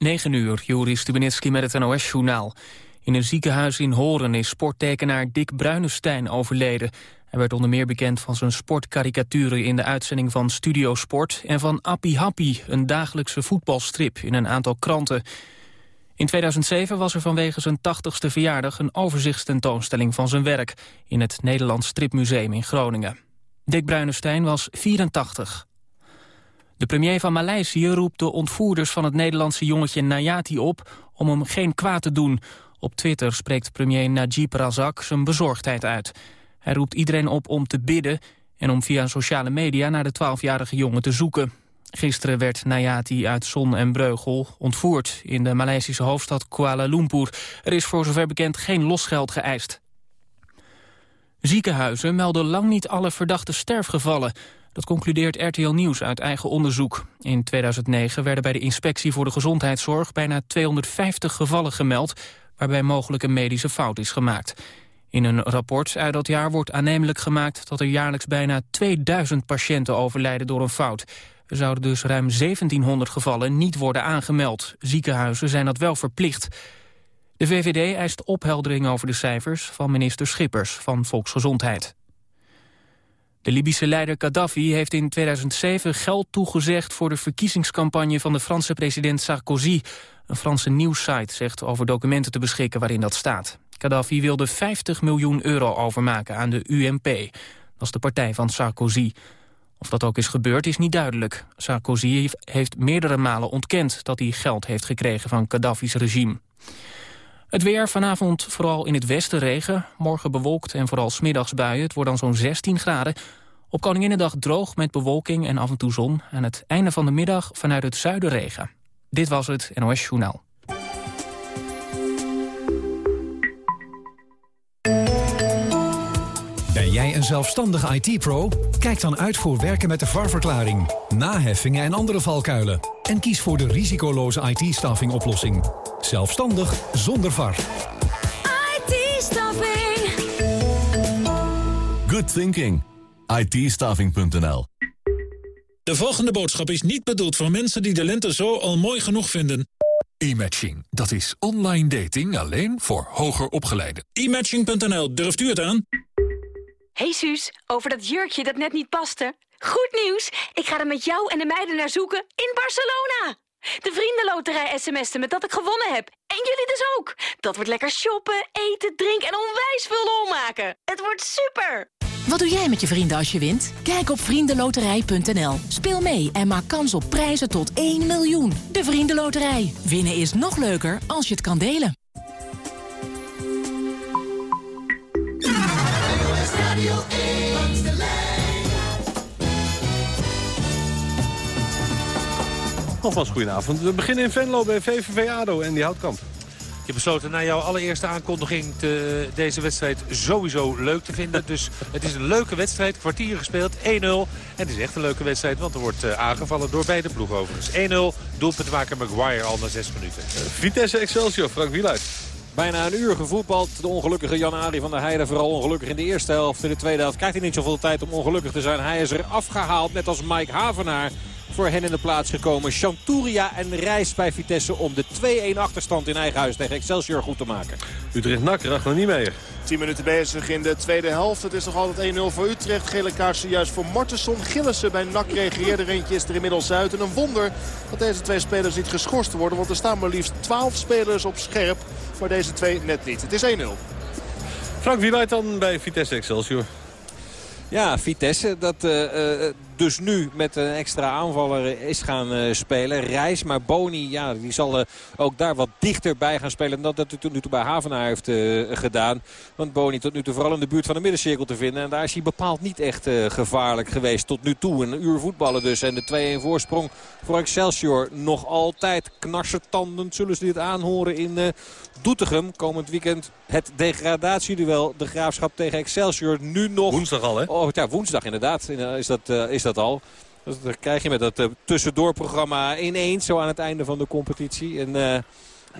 9 uur, Joris Stubenitski met het NOS-journaal. In een ziekenhuis in Horen is sporttekenaar Dick Bruinestein overleden. Hij werd onder meer bekend van zijn sportkarikaturen in de uitzending van Studio Sport... en van Appie Happy, een dagelijkse voetbalstrip in een aantal kranten. In 2007 was er vanwege zijn 80ste verjaardag een overzichtstentoonstelling van zijn werk... in het Nederlands Stripmuseum in Groningen. Dick Bruinestein was 84. De premier van Maleisië roept de ontvoerders van het Nederlandse jongetje Nayati op om hem geen kwaad te doen. Op Twitter spreekt premier Najib Razak zijn bezorgdheid uit. Hij roept iedereen op om te bidden en om via sociale media naar de 12-jarige jongen te zoeken. Gisteren werd Nayati uit Zon en Breugel ontvoerd in de Maleisische hoofdstad Kuala Lumpur. Er is voor zover bekend geen losgeld geëist. Ziekenhuizen melden lang niet alle verdachte sterfgevallen. Dat concludeert RTL Nieuws uit eigen onderzoek. In 2009 werden bij de Inspectie voor de Gezondheidszorg... bijna 250 gevallen gemeld waarbij mogelijk een medische fout is gemaakt. In een rapport uit dat jaar wordt aannemelijk gemaakt... dat er jaarlijks bijna 2000 patiënten overlijden door een fout. Er zouden dus ruim 1700 gevallen niet worden aangemeld. Ziekenhuizen zijn dat wel verplicht. De VVD eist opheldering over de cijfers van minister Schippers van Volksgezondheid. De Libische leider Gaddafi heeft in 2007 geld toegezegd voor de verkiezingscampagne van de Franse president Sarkozy. Een Franse nieuwssite zegt over documenten te beschikken waarin dat staat. Gaddafi wilde 50 miljoen euro overmaken aan de UMP. Dat is de partij van Sarkozy. Of dat ook is gebeurd is niet duidelijk. Sarkozy heeft meerdere malen ontkend dat hij geld heeft gekregen van Gaddafi's regime. Het weer vanavond vooral in het westen regen. Morgen bewolkt en vooral smiddags buien. Het wordt dan zo'n 16 graden. Op Koninginnedag droog met bewolking en af en toe zon. Aan het einde van de middag vanuit het zuiden regen. Dit was het NOS Journaal. Ben jij een zelfstandige IT-pro? Kijk dan uit voor werken met de VAR-verklaring, naheffingen en andere valkuilen. En kies voor de risicoloze IT-staffing oplossing. Zelfstandig zonder VAR. IT-staffing. Good thinking. it De volgende boodschap is niet bedoeld voor mensen die de lente zo al mooi genoeg vinden. E-matching, dat is online dating alleen voor hoger opgeleiden. E-matching.nl, durft u het aan? Hey Suus, over dat jurkje dat net niet paste. Goed nieuws, ik ga er met jou en de meiden naar zoeken in Barcelona. De vriendenloterij sms'te met dat ik gewonnen heb. En jullie dus ook. Dat wordt lekker shoppen, eten, drinken en onwijs veel lol maken. Het wordt super. Wat doe jij met je vrienden als je wint? Kijk op vriendenloterij.nl. Speel mee en maak kans op prijzen tot 1 miljoen. De Vriendenloterij. Winnen is nog leuker als je het kan delen. Alvast goedenavond. We beginnen in Venlo bij VVV ADO en die Houtkamp. Je besloten na jouw allereerste aankondiging te, deze wedstrijd sowieso leuk te vinden. Dus het is een leuke wedstrijd, kwartier gespeeld, 1-0. En het is echt een leuke wedstrijd, want er wordt uh, aangevallen door beide ploegen overigens. 1-0, doelpuntmaker Maguire al na 6 minuten. Vitesse Excelsior, Frank Wieluid. Bijna een uur gevoetbald. De ongelukkige Jan-Ari van der Heijden. Vooral ongelukkig in de eerste helft. In de tweede helft krijgt hij niet zoveel tijd om ongelukkig te zijn. Hij is er afgehaald, net als Mike Havenaar voor hen in de plaats gekomen. Chanturia en Reis bij Vitesse om de 2-1 achterstand in eigen huis tegen Excelsior goed te maken. Utrecht-Nak, nog niet meer. 10 minuten bezig in de tweede helft. Het is nog altijd 1-0 voor Utrecht. Gele kaarsen juist voor Martensson. Gillissen bij NAC reageerde. Er eentje is er inmiddels uit. En een wonder dat deze twee spelers niet geschorst worden. Want er staan maar liefst 12 spelers op scherp. Maar deze twee net niet. Het is 1-0. Frank, wie leidt dan bij Vitesse Excelsior? Ja, Vitesse, dat uh, dus nu met een extra aanvaller is gaan uh, spelen. Reis, maar Boni, ja, die zal uh, ook daar wat dichterbij gaan spelen... dan dat hij tot nu toe bij Havenaar heeft uh, gedaan. Want Boni tot nu toe vooral in de buurt van de middencirkel te vinden. En daar is hij bepaald niet echt gevaarlijk geweest tot nu toe. Een uur voetballen dus. En de 2-1 voorsprong voor Excelsior nog altijd knarsetandend. Zullen ze dit aanhoren in Doetinchem. Komend weekend het degradatieduel. De Graafschap tegen Excelsior. Nu nog... Woensdag al, hè? Oh, ja, woensdag inderdaad is dat, is dat dat al. Dus krijg je met dat uh, tussendoorprogramma ineens zo aan het einde van de competitie. En uh,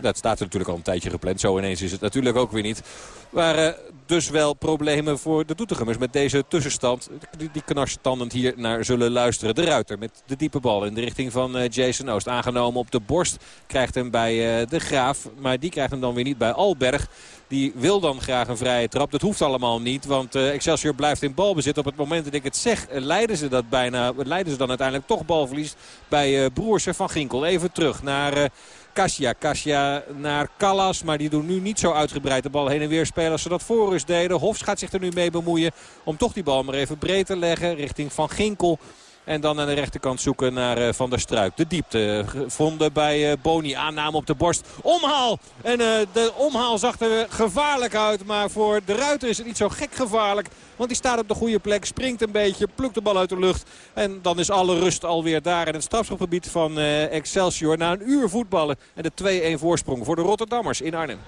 Dat staat er natuurlijk al een tijdje gepland. Zo ineens is het natuurlijk ook weer niet. Waren dus wel problemen voor de Doetinchemmers met deze tussenstand. Die, die knarstandend hier naar zullen luisteren. De Ruiter met de diepe bal in de richting van uh, Jason Oost. Aangenomen op de borst. Krijgt hem bij uh, de Graaf. Maar die krijgt hem dan weer niet bij Alberg. Die wil dan graag een vrije trap. Dat hoeft allemaal niet. Want Excelsior blijft in balbezit. Op het moment dat ik het zeg leiden ze dat bijna. Leiden ze dan uiteindelijk toch balverlies bij Broersen van Ginkel. Even terug naar... Kasia. Kasia naar Callas. Maar die doen nu niet zo uitgebreid de bal heen en weer spelen als ze dat voor deden. Hofs gaat zich er nu mee bemoeien om toch die bal maar even breed te leggen richting Van Ginkel. En dan aan de rechterkant zoeken naar uh, Van der Struik. De diepte gevonden bij uh, Boni. Aanname op de borst. Omhaal! En de omhaal zag er gevaarlijk uit. Maar voor de Ruiter is het niet zo gek gevaarlijk. Want die staat op de goede plek. Springt een beetje. Plukt de bal uit de lucht. En dan is alle rust alweer daar in het strafschopgebied van Excelsior. Na een uur voetballen. En de 2-1 voorsprong voor de Rotterdammers in Arnhem.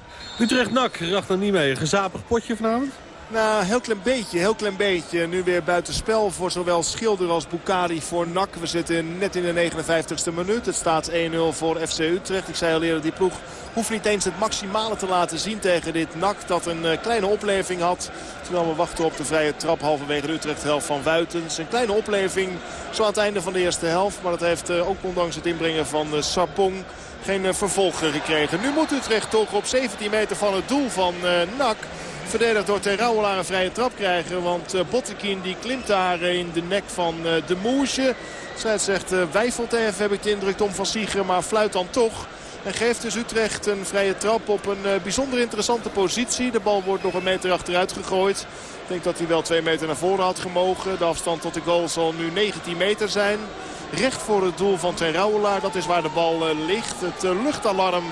Utrecht-Nak. Racht er niet mee. Gezapig potje vanavond? Nou, heel klein beetje, heel klein beetje. Nu weer buitenspel voor zowel Schilder als Bukari voor NAC. We zitten net in de 59ste minuut. Het staat 1-0 voor FC Utrecht. Ik zei al eerder, die ploeg hoeft niet eens het maximale te laten zien tegen dit NAC. Dat een uh, kleine opleving had. Terwijl we wachten op de vrije trap halverwege de Utrecht helft van Wuitens. Een kleine opleving zo aan het einde van de eerste helft. Maar dat heeft uh, ook ondanks het inbrengen van uh, Sarpong geen vervolg gekregen. Nu moet Utrecht toch op 17 meter van het doel van NAC verdedigd door Ten Rauwelaar een vrije trap krijgen. Want uh, Bottekin die klimt daar in de nek van uh, de Moesje. Zij zegt uh, wijfelt even heb ik de indruk om van Sieger, maar fluit dan toch. En geeft dus Utrecht een vrije trap op een bijzonder interessante positie. De bal wordt nog een meter achteruit gegooid. Ik denk dat hij wel twee meter naar voren had gemogen. De afstand tot de goal zal nu 19 meter zijn. Recht voor het doel van Ten Rauwelaar. Dat is waar de bal ligt. Het luchtalarm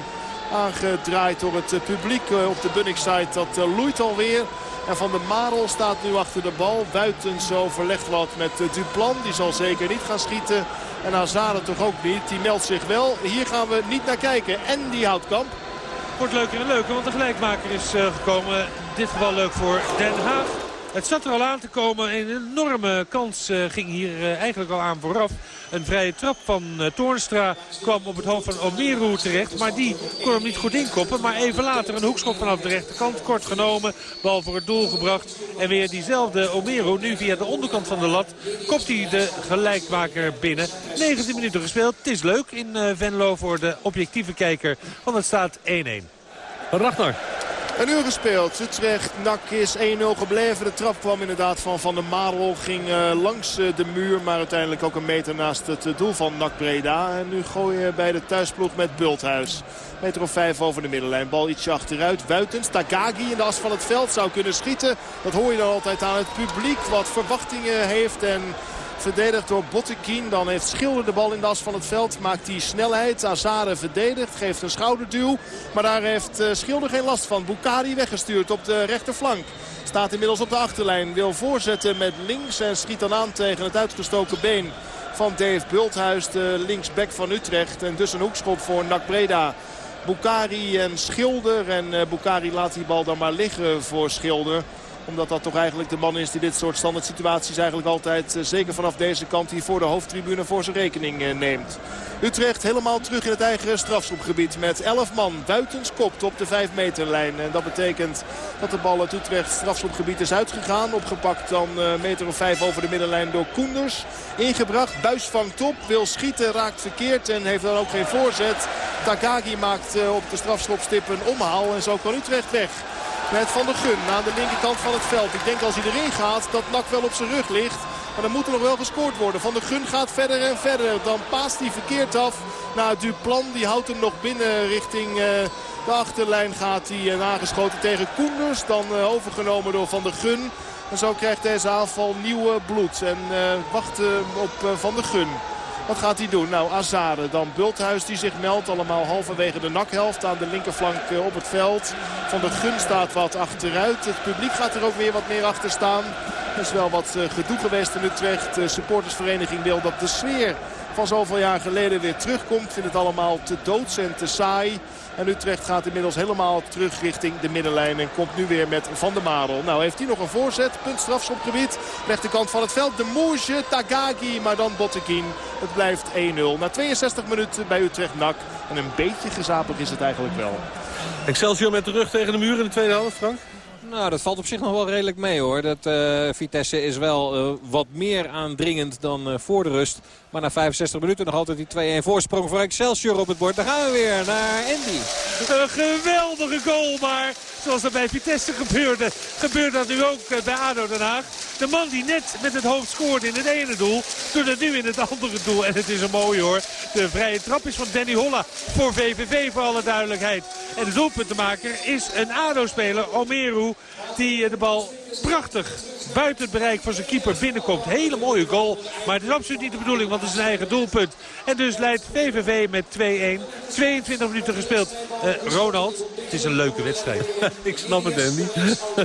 aangedraaid door het publiek op de Bunningside. Dat loeit alweer. En Van der Marel staat nu achter de bal. Buitens overlegt wat met Duplan. Die zal zeker niet gaan schieten. En Hazard toch ook niet. Die meldt zich wel. Hier gaan we niet naar kijken. En die Houtkamp. Wordt leuker en leuker, want de gelijkmaker is gekomen. Dit geval leuk voor Den Haag. Het zat er al aan te komen. Een enorme kans uh, ging hier uh, eigenlijk al aan vooraf. Een vrije trap van uh, Toornstra kwam op het hoofd van Omeru terecht. Maar die kon hem niet goed inkoppen. Maar even later een hoekschop vanaf de rechterkant. Kort genomen. Bal voor het doel gebracht. En weer diezelfde Omeru. Nu via de onderkant van de lat. Kopt hij de gelijkmaker binnen. 19 minuten gespeeld. Het is leuk in Venlo voor de objectieve kijker. Want het staat 1-1. Ragnar. Een uur gespeeld. Utrecht, Nak is 1-0 gebleven. De trap kwam inderdaad van Van der Marel. Ging uh, langs uh, de muur, maar uiteindelijk ook een meter naast het uh, doel van Nak Breda. En nu gooien bij de thuisploeg met Bulthuis. Meter of vijf over de middenlijn. Bal ietsje achteruit. Wuitens, Takagi in de as van het veld zou kunnen schieten. Dat hoor je dan altijd aan het publiek. Wat verwachtingen heeft en... Verdedigd door Bottekin. Dan heeft Schilder de bal in de as van het veld. Maakt die snelheid. Azade verdedigt. Geeft een schouderduw. Maar daar heeft Schilder geen last van. Bukari weggestuurd op de rechterflank. Staat inmiddels op de achterlijn. Wil voorzetten met links. En schiet dan aan tegen het uitgestoken been van Dave Bulthuis. De linksback van Utrecht. En dus een hoekschop voor Nak Breda. Bukari en Schilder. En Bukari laat die bal dan maar liggen voor Schilder omdat dat toch eigenlijk de man is die dit soort standaard situaties eigenlijk altijd, zeker vanaf deze kant hier voor de hoofdtribune, voor zijn rekening neemt. Utrecht helemaal terug in het eigen strafschopgebied met 11 man. Buitens kopt op de 5 meterlijn. En dat betekent dat de bal uit Utrecht strafschopgebied is uitgegaan. Opgepakt dan een meter of 5 over de middenlijn door Koenders. Ingebracht, Buis vangt op, wil schieten, raakt verkeerd en heeft dan ook geen voorzet. Takagi maakt op de strafschopstip een omhaal en zo kan Utrecht weg. Met Van der Gun aan de linkerkant van het veld. Ik denk als hij erin gaat dat Nak wel op zijn rug ligt. Maar dan moet er nog wel gescoord worden. Van der Gun gaat verder en verder. Dan paast hij verkeerd af naar Duplan. Die houdt hem nog binnen richting uh, de achterlijn gaat hij uh, aangeschoten tegen Koenders. Dan uh, overgenomen door Van der Gun. En zo krijgt deze aanval nieuw bloed. En wachten op Van der Gun. Wat gaat hij doen? Nou, Azade, dan Bulthuis die zich meldt. Allemaal halverwege de nakhelft aan de linkerflank op het veld. Van de Gun staat wat achteruit. Het publiek gaat er ook weer wat meer achter staan. Er is wel wat gedoe geweest in Utrecht. De supportersvereniging wil dat de sfeer van zoveel jaar geleden weer terugkomt. Vindt het allemaal te doods en te saai. En Utrecht gaat inmiddels helemaal terug richting de middenlijn. En komt nu weer met Van der Marel. Nou heeft hij nog een voorzet. Punt strafschopgebied. Rechterkant van het veld. De Moesje, Tagagi, maar dan Bottekin. Het blijft 1-0. Na 62 minuten bij Utrecht nak. En een beetje gezapig is het eigenlijk wel. Excelsior met de rug tegen de muur in de tweede helft, Frank? Nou, dat valt op zich nog wel redelijk mee hoor. Dat uh, Vitesse is wel uh, wat meer aandringend dan uh, voor de rust. Maar na 65 minuten nog altijd die 2-1 voorsprong voor Excelsior op het bord. Dan gaan we weer naar Andy. Een geweldige goal, maar zoals dat bij Vitesse gebeurde, gebeurt dat nu ook bij ADO Den Haag. De man die net met het hoofd scoorde in het ene doel, doet het nu in het andere doel. En het is een mooi hoor. De vrije trap is van Danny Holla voor VVV voor alle duidelijkheid. En de doelpuntenmaker is een ADO-speler, Omeru, die de bal prachtig buiten het bereik van zijn keeper binnenkomt. Hele mooie goal. Maar het is absoluut niet de bedoeling, want het is een eigen doelpunt. En dus leidt VVV met 2-1. 22 minuten gespeeld. Uh, Ronald, het is een leuke wedstrijd. ik snap het, Andy.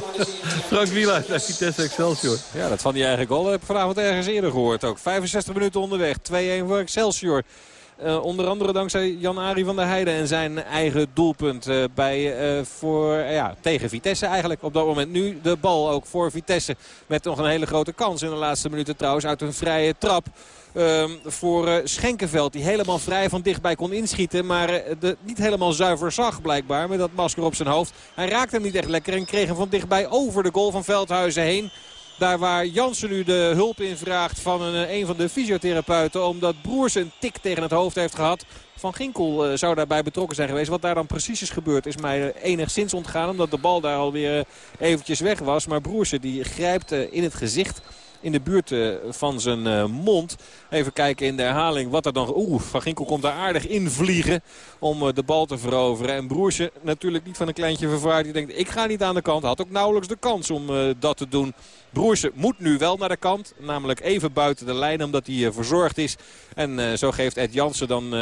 Frank Wieland uit Vitesse Excelsior. Ja, dat van die eigen goal heb ik vanavond ergens eerder gehoord ook. 65 minuten onderweg. 2-1 voor Excelsior. Uh, onder andere dankzij Jan-Ari van der Heijden en zijn eigen doelpunt uh, bij, uh, voor, ja, tegen Vitesse eigenlijk. Op dat moment nu de bal ook voor Vitesse. Met nog een hele grote kans in de laatste minuten trouwens uit een vrije trap. Uh, voor Schenkenveld die helemaal vrij van dichtbij kon inschieten. Maar de, niet helemaal zuiver zag blijkbaar met dat masker op zijn hoofd. Hij raakte hem niet echt lekker en kreeg hem van dichtbij over de goal van Veldhuizen heen. Daar waar Jansen nu de hulp in vraagt van een, een van de fysiotherapeuten. Omdat Broers een tik tegen het hoofd heeft gehad. Van Ginkel uh, zou daarbij betrokken zijn geweest. Wat daar dan precies is gebeurd is mij enigszins ontgaan. Omdat de bal daar alweer eventjes weg was. Maar Broersen die grijpt in het gezicht in de buurt van zijn mond. Even kijken in de herhaling wat er dan... Oeh, Van Ginkel komt daar aardig invliegen om de bal te veroveren. En Broersje natuurlijk niet van een kleintje vervaard. Die denkt, ik ga niet aan de kant. Had ook nauwelijks de kans om dat te doen. Broersen moet nu wel naar de kant. Namelijk even buiten de lijn omdat hij verzorgd is. En zo geeft Ed Jansen dan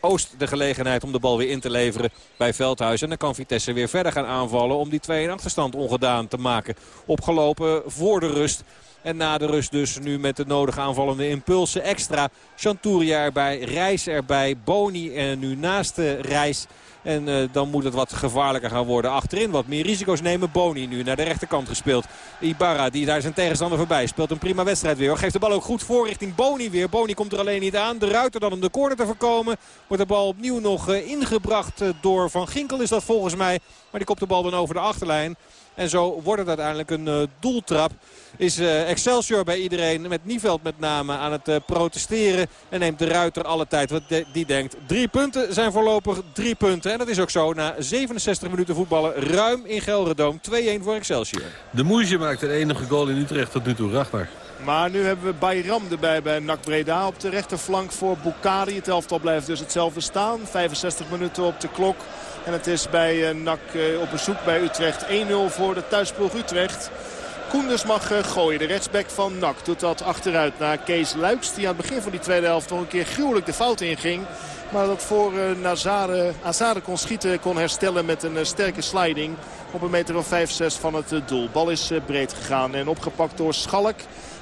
Oost de gelegenheid om de bal weer in te leveren bij Veldhuis. En dan kan Vitesse weer verder gaan aanvallen om die 2 achterstand ongedaan te maken. Opgelopen voor de rust. En na de rust dus nu met de nodige aanvallende impulsen extra. Chanturia erbij, Reis erbij, Boni en nu naast de Reis. En uh, dan moet het wat gevaarlijker gaan worden. Achterin wat meer risico's nemen. Boni nu naar de rechterkant gespeeld. Ibarra die daar zijn tegenstander voorbij. Speelt een prima wedstrijd weer. Geeft de bal ook goed voor richting Boni weer. Boni komt er alleen niet aan. De Ruiter dan om de corner te voorkomen. Wordt de bal opnieuw nog uh, ingebracht uh, door Van Ginkel is dat volgens mij. Maar die kopt de bal dan over de achterlijn. En zo wordt het uiteindelijk een uh, doeltrap. Is uh, Excelsior bij iedereen, met Nieveld met name, aan het uh, protesteren. En neemt de Ruiter alle tijd. Want de, die denkt, drie punten zijn voorlopig drie punten. En dat is ook zo. Na 67 minuten voetballen ruim in Gelredoom. 2-1 voor Excelsior. De Moesje maakt de enige goal in Utrecht tot nu toe. Ragnar. Maar nu hebben we Bayram erbij bij NAC Breda op de rechterflank voor Bukari. Het elftal blijft dus hetzelfde staan. 65 minuten op de klok. En het is bij NAC op bezoek bij Utrecht 1-0 voor de thuisploeg Utrecht. Koenders mag gooien. De rechtsback van NAC doet dat achteruit naar Kees Luiks. Die aan het begin van die tweede helft nog een keer gruwelijk de fout inging. Maar dat voor Nazare, Azade kon schieten, kon herstellen met een sterke sliding. Op een meter of 5-6 van het doel. Bal is breed gegaan en opgepakt door Schalk.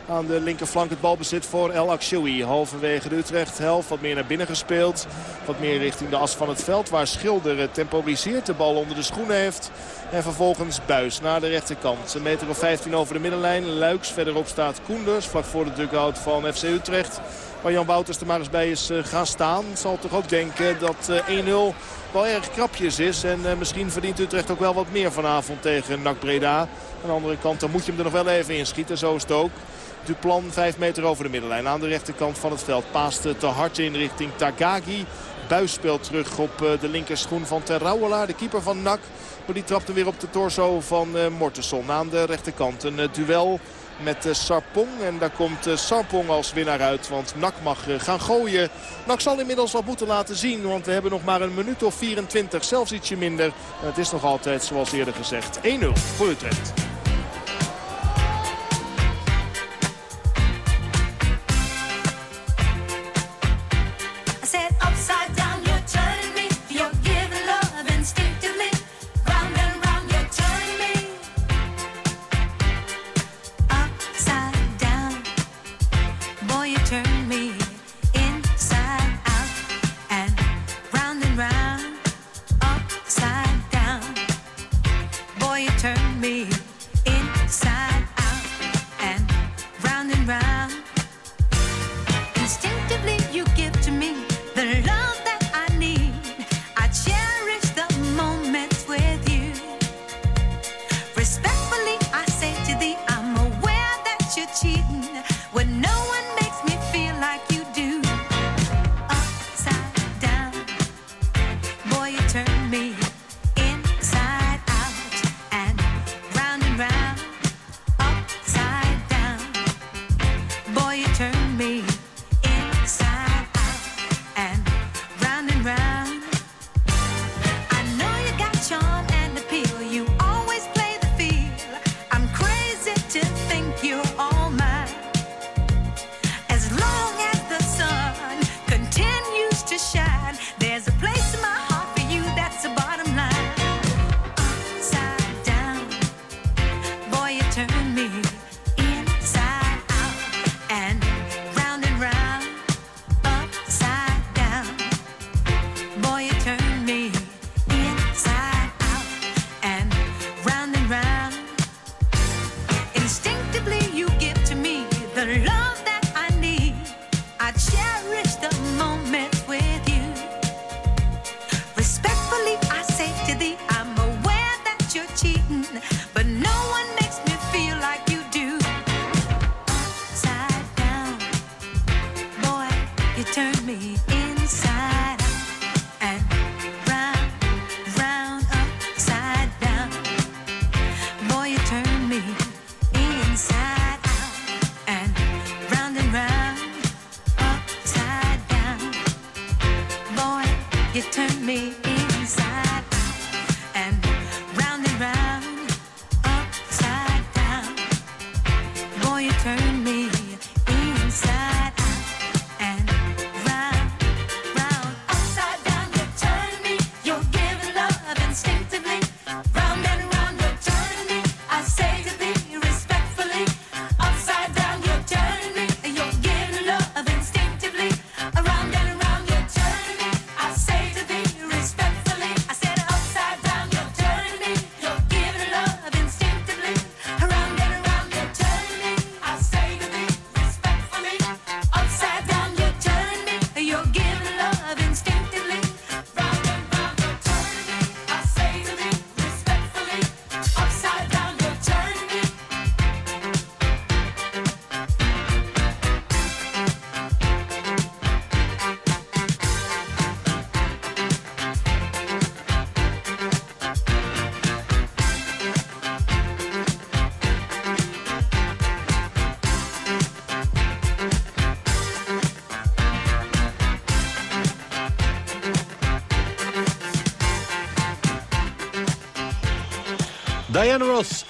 Aan de linkerflank het balbezit voor El Akshoui. Halverwege de Utrecht helft. Wat meer naar binnen gespeeld. Wat meer richting de as van het veld. Waar Schilder temporiseert. De bal onder de schoenen heeft. En vervolgens Buis naar de rechterkant. Een meter of 15 over de middenlijn. Luiks verderop staat Koenders. Vlak voor de dugout van FC Utrecht. Waar Jan Wouters er maar eens bij is gaan staan. Zal toch ook denken dat 1-0 wel erg krapjes is. En uh, misschien verdient Utrecht ook wel wat meer vanavond tegen NAC Breda. Aan de andere kant dan moet je hem er nog wel even inschieten. Zo is het ook. Duplan 5 meter over de middenlijn aan de rechterkant van het veld. Paaste te hard in richting Tagagi. Buis speelt terug op de linkerschoen van Terrouwelaar, de keeper van NAC. Maar die trapt hem weer op de torso van uh, Mortenson aan de rechterkant. Een uh, duel met Sarpong. En daar komt Sarpong als winnaar uit. Want NAC mag gaan gooien. NAC zal inmiddels wat moeten laten zien. Want we hebben nog maar een minuut of 24. Zelfs ietsje minder. En het is nog altijd zoals eerder gezegd 1-0 voor Utrecht.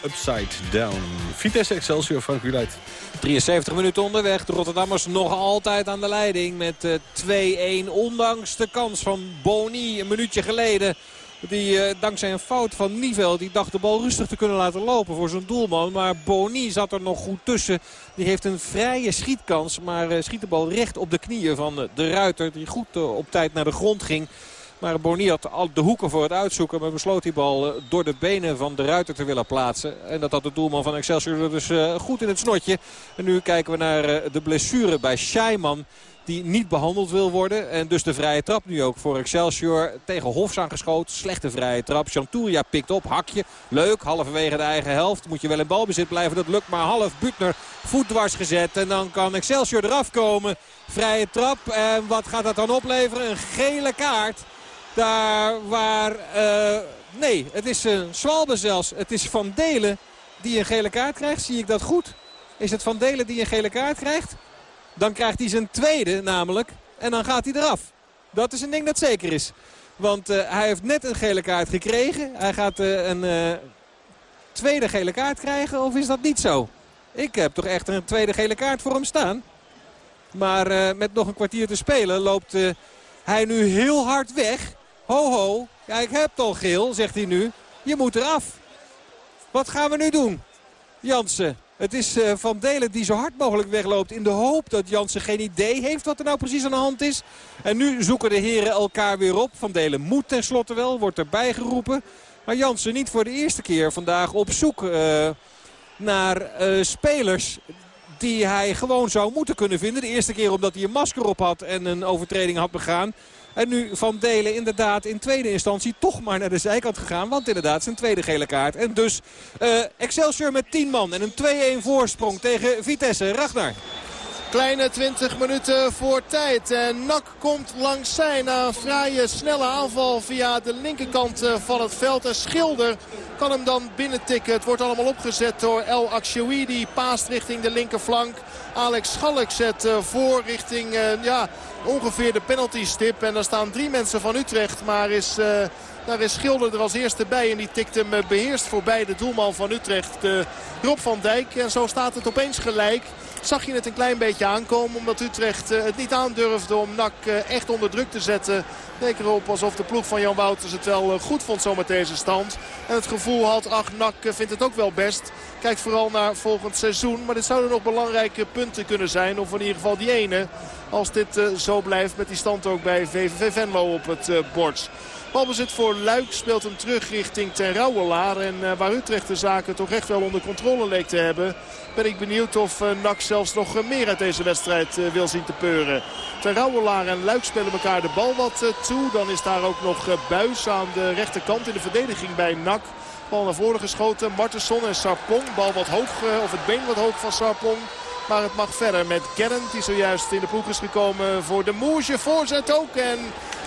Upside Down. Vitesse Excelsior, Frank Wieluid. 73 minuten onderweg. De Rotterdammers nog altijd aan de leiding met 2-1. Eh, Ondanks de kans van Boni een minuutje geleden. Die uh, dankzij een fout van Nivel, die dacht de bal rustig te kunnen laten lopen voor zijn doelman. Maar Boni zat er nog goed tussen. Die heeft een vrije schietkans, maar uh, schiet de bal recht op de knieën van de ruiter. Die goed op tijd naar de grond ging. Maar Boni had al de hoeken voor het uitzoeken. Maar besloot die bal eh, door de benen van de ruiter te willen plaatsen. En dat had de doelman van Excelsior dus eh, goed in het snotje. En nu kijken we naar eh, de blessure bij Scheiman die niet behandeld wil worden. En dus de vrije trap nu ook voor Excelsior. Tegen Hofs aangeschoten. Slechte vrije trap. Chanturia pikt op. Hakje. Leuk. Halverwege de eigen helft. Moet je wel in balbezit blijven. Dat lukt maar half. Butner voet dwars gezet. En dan kan Excelsior eraf komen. Vrije trap. En wat gaat dat dan opleveren? Een gele kaart. Daar waar... Uh, nee, het is uh, Swalbe zelfs. Het is Van Delen die een gele kaart krijgt. Zie ik dat goed? Is het Van Delen die een gele kaart krijgt? Dan krijgt hij zijn tweede namelijk. En dan gaat hij eraf. Dat is een ding dat zeker is. Want uh, hij heeft net een gele kaart gekregen. Hij gaat uh, een tweede gele kaart krijgen. Of is dat niet zo? Ik heb toch echt een tweede gele kaart voor hem staan. Maar met nog een kwartier te spelen loopt hij nu heel hard weg. Ho ho, ja, ik heb al geel, zegt hij nu. Je moet eraf. Wat gaan we nu doen? Jansen, het is uh, Van Delen die zo hard mogelijk wegloopt in de hoop dat Jansen geen idee heeft wat er nou precies aan de hand is. En nu zoeken de heren elkaar weer op. Van Delen moet tenslotte wel, wordt erbij geroepen. Maar Jansen niet voor de eerste keer vandaag op zoek uh, naar uh, spelers die hij gewoon zou moeten kunnen vinden. De eerste keer omdat hij een masker op had en een overtreding had begaan. En nu Van Delen inderdaad in tweede instantie toch maar naar de zijkant gegaan. Want inderdaad zijn tweede gele kaart. En dus uh, Excelsior met 10 man en een 2-1 voorsprong tegen Vitesse. Ragnar. Kleine 20 minuten voor tijd. En Nak komt langs zijn na een fraaie snelle aanval via de linkerkant eh, van het veld. En Schilder kan hem dan binnentikken. Het wordt allemaal opgezet door El Akshoui. Die paast richting de linkerflank. Alex Schalk zet eh, voor richting ja, ongeveer de penaltystip. En daar staan drie mensen van Utrecht. Maar is... Daar is Schilder er als eerste bij en die tikt hem beheerst voorbij de doelman van Utrecht, Rob van Dijk. En zo staat het opeens gelijk. zag je het een klein beetje aankomen. Omdat Utrecht het niet aandurfde om NAC echt onder druk te zetten. Leek erop alsof de ploeg van Jan Wouters het wel goed vond zo met deze stand. En het gevoel had, ach NAC vindt het ook wel best. Kijk vooral naar volgend seizoen. Maar dit zouden nog belangrijke punten kunnen zijn. Of in ieder geval die ene. Als dit zo blijft met die stand ook bij VVV Venlo op het bord. Balbezit voor Luik speelt hem terug richting Ten. En uh, waar Utrecht de zaken toch echt wel onder controle leek te hebben... ben ik benieuwd of NAC zelfs nog meer uit deze wedstrijd wil zien te peuren. Ten en Luik spelen elkaar de bal wat toe. Dan is daar ook nog Buis aan de rechterkant in de verdediging bij NAC. Bal naar voren geschoten. Martensson en Sarpong. Bal wat hoog, of het been wat hoog van Sarpong. Maar het mag verder met Gerrand die zojuist in de ploeg is gekomen voor de Moesje. Voorzet ook en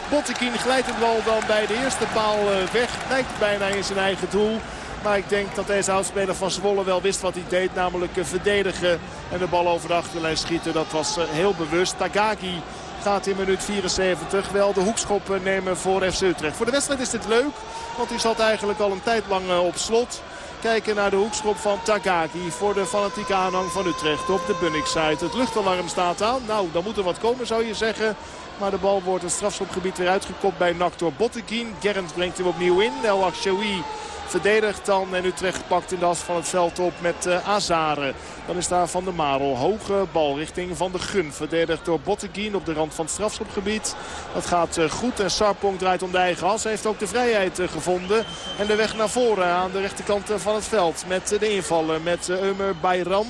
Bottekin glijdt het bal dan bij de eerste paal eh, weg. Lijkt bijna in zijn eigen doel. Maar ik denk dat deze oudspeler van Zwolle wel wist wat hij deed. Namelijk eh, verdedigen en de bal over de achterlijn schieten. Dat was eh, heel bewust. Tagaki gaat in minuut 74 wel de hoekschop nemen voor FC Utrecht. Voor de wedstrijd is dit leuk. Want hij zat eigenlijk al een tijd lang op slot. Kijken naar de hoekschop van Tagaki voor de fanatieke aanhang van Utrecht op de Bunnik-site. Het luchtalarm staat aan. Nou, dan moet er wat komen zou je zeggen. Maar de bal wordt het strafschopgebied weer uitgekopt bij Nak door Botteguin. Gerrans brengt hem opnieuw in. El Akshoui verdedigt dan en Utrecht pakt in de as van het veld op met uh, Azare. Dan is daar Van der Marel. Hoge bal richting Van de Gun. Verdedigd door Botteguin op de rand van het strafschopgebied. Dat gaat uh, goed en Sarpong draait om de eigen as. Heeft ook de vrijheid uh, gevonden. En de weg naar voren aan de rechterkant van het veld. Met de invallen met Eumer Bayram.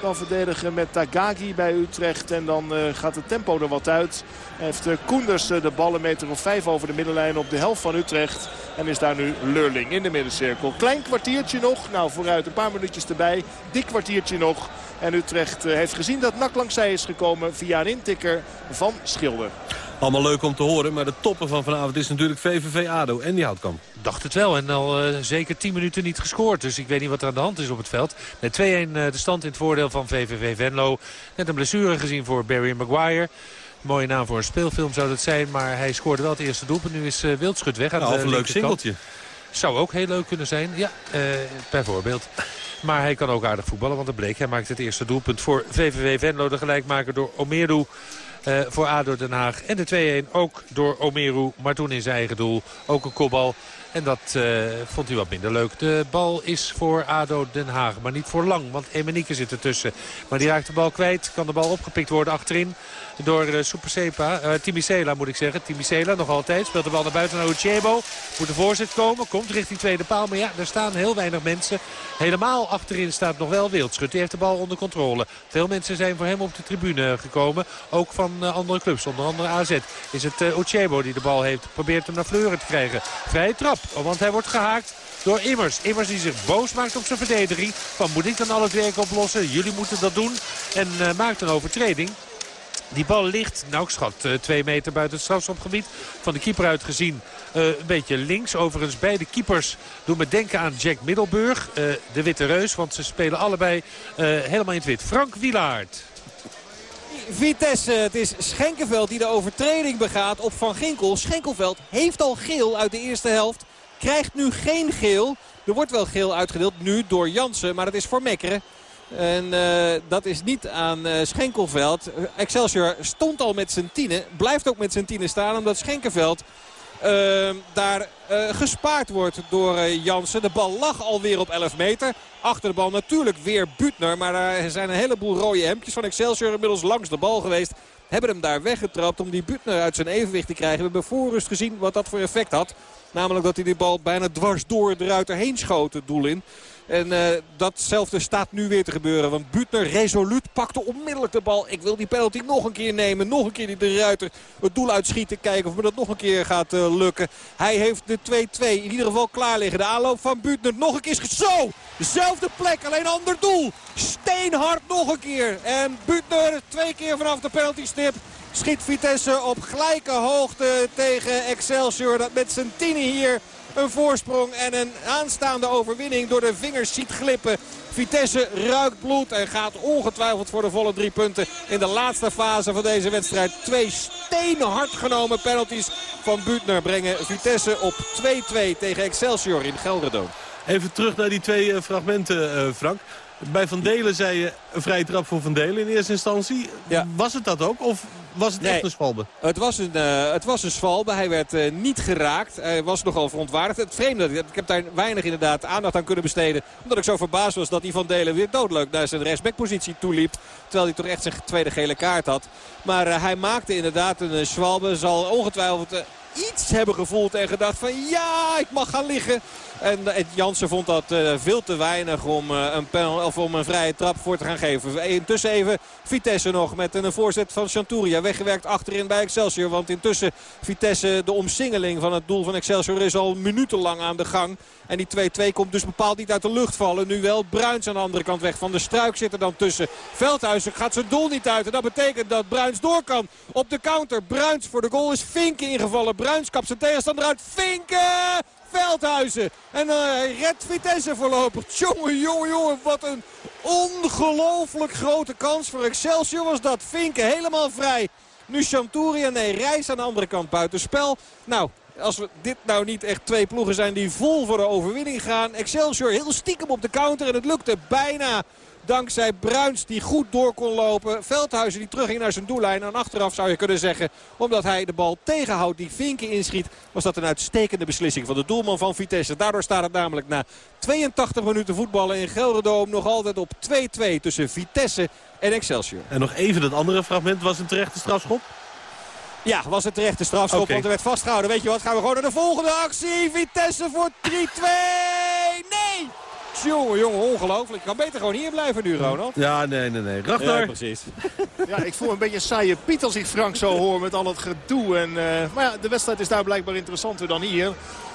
Dan verdedigen met Tagagi bij Utrecht. En dan uh, gaat het tempo er wat uit. Heeft uh, Koenders uh, de bal een meter of vijf over de middenlijn op de helft van Utrecht. En is daar nu Lurling in de middencirkel. Klein kwartiertje nog. Nou vooruit een paar minuutjes erbij. Dik kwartiertje nog. En Utrecht heeft gezien dat Nak langs zij is gekomen via een intikker van Schilder. Allemaal leuk om te horen, maar de toppen van vanavond is natuurlijk VVV ADO en die Houtkamp. Dacht het wel en al uh, zeker 10 minuten niet gescoord. Dus ik weet niet wat er aan de hand is op het veld. Met 2-1 uh, de stand in het voordeel van VVV Venlo. Net een blessure gezien voor Barry Maguire. Mooie naam voor een speelfilm zou dat zijn. Maar hij scoorde wel het eerste doelpunt. Nu is uh, Wildschut weg aan nou, de een leuk singeltje. Zou ook heel leuk kunnen zijn. Ja, bijvoorbeeld. Maar hij kan ook aardig voetballen, want dat bleek. Hij maakt het eerste doelpunt voor VVV Venlo. De gelijkmaker door Omeru. Uh, voor ADO Den Haag. En de 2-1 ook door Omeru, maar toen in zijn eigen doel. Ook een kopbal. En dat uh, vond hij wat minder leuk. De bal is voor ADO Den Haag, maar niet voor lang. Want Emenieke zit ertussen. Maar die raakt de bal kwijt. Kan de bal opgepikt worden achterin door uh, Supersepa. Uh, Timisela moet ik zeggen. Timisela nog altijd. Speelt de bal naar buiten naar Uchebo. Moet de voorzet komen. Komt richting tweede paal. Maar ja, er staan heel weinig mensen. Helemaal achterin staat nog wel Wildschut. Die heeft de bal onder controle. Veel mensen zijn voor hem op de tribune gekomen. Ook van uh, andere clubs. Onder andere AZ. Is het uh, die de bal heeft. Probeert hem naar Fleuren te krijgen. Vrije trap. Want hij wordt gehaakt door Immers. Immers die zich boos maakt op zijn verdediging. Van moet ik dan al het werk oplossen? Jullie moeten dat doen. En uh, maakt een overtreding. Die bal ligt, nou schat, uh, twee meter buiten het strafschopgebied. Van de keeper uit gezien uh, een beetje links. Overigens beide keepers doen me denken aan Jack Middelburg. Uh, de Witte Reus, want ze spelen allebei helemaal in het wit. Frank Wielaert. Vitesse, het is Schenkenveld die de overtreding begaat op Van Ginkel. Schenkelveld heeft al geel uit de eerste helft. Krijgt nu geen geel. Er wordt wel geel uitgedeeld nu door Jansen, maar dat is voor Mekkeren. En uh, dat is niet aan uh, Schenkelveld. Excelsior stond al met zijn tienen. Blijft ook met zijn tienen staan. Omdat Schenkelveld uh, daar gespaard wordt door Jansen. De bal lag alweer op 11 meter. Achter de bal natuurlijk weer Butner. Maar er zijn een heleboel rode hemdjes van Excelsior inmiddels langs de bal geweest. Hebben hem daar weggetrapt om die Butner uit zijn evenwicht te krijgen. We hebben voorrust gezien wat dat voor effect had. Namelijk dat hij die bal bijna dwars door de ruiter heen schoot doel in. En uh, datzelfde staat nu weer te gebeuren. Want Butner resoluut pakte onmiddellijk de bal. Ik wil die penalty nog een keer nemen. Nog een keer die de ruiter het doel uitschieten. Kijken of me dat nog een keer gaat uh, lukken. Hij heeft de 2-2 in ieder geval klaar liggen. De aanloop van Butner nog een keer. Zo! Dezelfde plek, alleen ander doel. Steenhard nog een keer. En Butner twee keer vanaf de penalty stip. Schiet Vitesse op gelijke hoogte tegen Excelsior. Dat met zijn tienen hier een voorsprong en een aanstaande overwinning door de vingers ziet glippen. Vitesse ruikt bloed en gaat ongetwijfeld voor de volle drie punten in de laatste fase van deze wedstrijd. Twee steenhard genomen penalties van Butner brengen Vitesse op 2-2 tegen Excelsior in Gelderdoom. Even terug naar die twee fragmenten, Frank. Bij Van Delen zei je een vrije trap voor Van Delen in eerste instantie. Was het dat ook? Of was het echt een Schwalbe? Het was een, uh, het was een Schwalbe. Hij werd uh, niet geraakt. Hij was nogal verontwaardigd. Het vreemde, ik heb daar weinig inderdaad aandacht aan kunnen besteden. Omdat ik zo verbaasd was dat die Van Delen weer doodleuk naar zijn rechtsbackpositie toeliep. Terwijl hij toch echt zijn tweede gele kaart had. Maar uh, hij maakte inderdaad een Schwalbe. Zal ongetwijfeld iets hebben gevoeld en gedacht van ja, ik mag gaan liggen. En uh, Jansen vond dat uh, veel te weinig om, uh, een pen, of om een vrije trap voor te gaan geven. Intussen even Vitesse nog met een voorzet van Chanturia. Weggewerkt achterin bij Excelsior. Want intussen Vitesse de omsingeling van het doel van Excelsior is al minutenlang aan de gang. En die 2-2 komt dus bepaald niet uit de lucht vallen. Nu wel Bruins aan de andere kant weg. Van de Struik zit er dan tussen. Veldhuizen gaat zijn doel niet uit. En dat betekent dat Bruins door kan op de counter. Bruins voor de goal is Fink ingevallen. Bruins kapt zijn tegenstander uit. Finken! Veldhuizen. En uh, hij redt Vitesse voorlopig. Jongen, jongen, jongen. Wat een ongelooflijk grote kans voor Excelsior was dat. Vinken helemaal vrij. Nu Chanturia, nee, Reis aan de andere kant buitenspel. Nou, als we dit nou niet echt twee ploegen zijn die vol voor de overwinning gaan. Excelsior heel stiekem op de counter en het lukte bijna. Dankzij Bruins die goed door kon lopen. Veldhuizen die terugging naar zijn doellijn. En achteraf zou je kunnen zeggen, omdat hij de bal tegenhoudt die Vinken inschiet... was dat een uitstekende beslissing van de doelman van Vitesse. Daardoor staat het namelijk na 82 minuten voetballen in Gelderdoom nog altijd op 2-2 tussen Vitesse en Excelsior. En nog even dat andere fragment. Was een terechte strafschop? Ja, was het terechte strafschop, okay. want er werd vastgehouden. Weet je wat, gaan we gewoon naar de volgende actie. Vitesse voor 3-2. Nee! Jongen, jongen, ongelooflijk. Ik kan beter gewoon hier blijven nu, Ronald. Ja, nee, nee, nee. Ragnar. Ja, precies. ja, ik voel een beetje een saaie Piet als ik Frank zo hoor met al het gedoe. En, uh, maar ja, de wedstrijd is daar blijkbaar interessanter dan hier.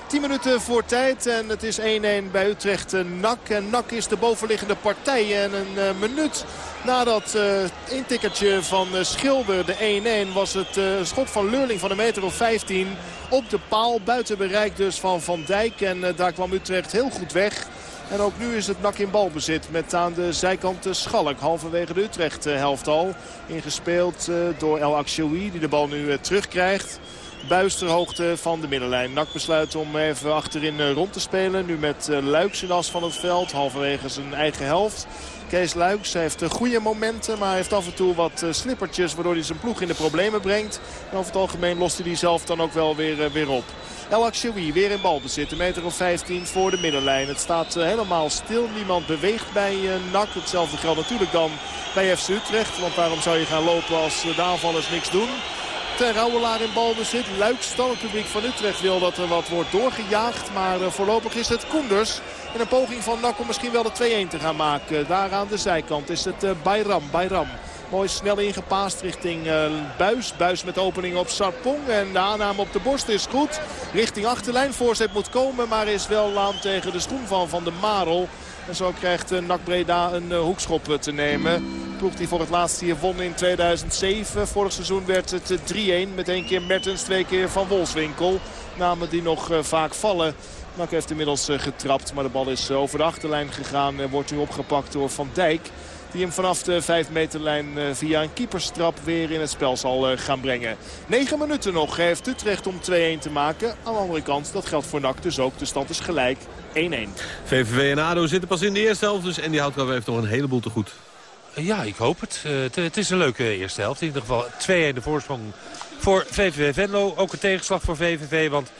10 minuten voor tijd en het is 1-1 bij Utrecht NAC. En NAC is de bovenliggende partij. En een uh, minuut na dat uh, intikkertje van uh, Schilder, de 1-1, was het uh, schot van Leurling van een meter of 15 op de paal. Buiten bereik dus van Van Dijk. En daar kwam Utrecht heel goed weg. En ook nu is het nak in balbezit met aan de zijkant Schalk. Halverwege de Utrecht helft al. Ingespeeld door El Akshoui die de bal nu terugkrijgt. Buisterhoogte van de middenlijn. Nak besluit om even achterin rond te spelen. Nu met Luiks in as van het veld. Halverwege zijn eigen helft. Kees Luiks heeft goede momenten, maar heeft af en toe wat slippertjes... waardoor hij zijn ploeg in de problemen brengt. En over het algemeen lost hij die zelf dan ook wel weer, weer op. El weer in balbezit. Een meter of 15 voor de middenlijn. Het staat helemaal stil. Niemand beweegt bij NAC. Hetzelfde geldt natuurlijk dan bij FC Utrecht. Want waarom zou je gaan lopen als de aanvallers niks doen? Ter Rauwelaar in balbezit. Luiks dan het publiek van Utrecht wil dat er wat wordt doorgejaagd. Maar voorlopig is het Koenders. In een poging van NAC om misschien wel de 2-1 te gaan maken. Daar aan de zijkant is het Bayram. Bayram. Mooi snel ingepaast richting Buis. Buis met opening op Sarpong. En de aanname op de borst is goed. Richting achterlijn. Voorzet moet komen. Maar is wel laan tegen de schoen van Van de Marel. En zo krijgt NAC Breda een hoekschop te nemen. Ploeg die voor het laatst hier won in 2007. Vorig seizoen werd het 3-1. Met één keer Mertens, twee keer Van Wolfswinkel. Namen die nog vaak vallen. NAC heeft inmiddels getrapt. Maar de bal is over de achterlijn gegaan. En wordt nu opgepakt door Van Dijk. Die hem vanaf de 5 meterlijn via een keeperstrap weer in het spel zal gaan brengen. 9 minuten nog heeft Utrecht om 2-1 te maken. Aan de andere kant, dat geldt voor NAC dus ook. De stand is gelijk 1-1. VVV en ADO zitten pas in de eerste helft. Dus Andy Houtkamp heeft nog een heleboel te goed. Ja, ik hoop het. Uh, het. het. is een leuke eerste helft. In ieder geval 2-1 de voorsprong voor VVV Venlo. Ook een tegenslag voor VVV, want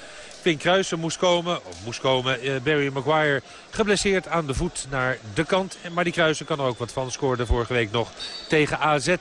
Pink Kruijsen moest komen. Of moest komen. Uh, Barry Maguire geblesseerd aan de voet naar de kant. Maar die Kruijsen kan er ook wat van. Scoorde vorige week nog tegen AZ.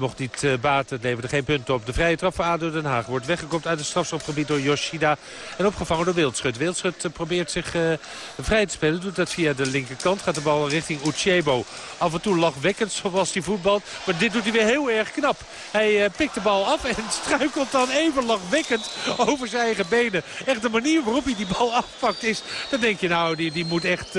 Mocht niet uh, baten, het leverde geen punten op. De vrije trap voor ADO Den Haag wordt weggekopt uit het strafschopgebied door Yoshida. En opgevangen door Wildschut. Wildschut uh, probeert zich uh, vrij te spelen. Doet dat via de linkerkant. Gaat de bal richting Uchebo. Af en toe lachwekkend zoals hij voetbalt. Maar dit doet hij weer heel erg knap. Hij pikt de bal af en struikelt dan even lachwekkend over zijn eigen benen. Echt de manier waarop hij die bal afpakt is. Dan denk je nou, die, die moet echt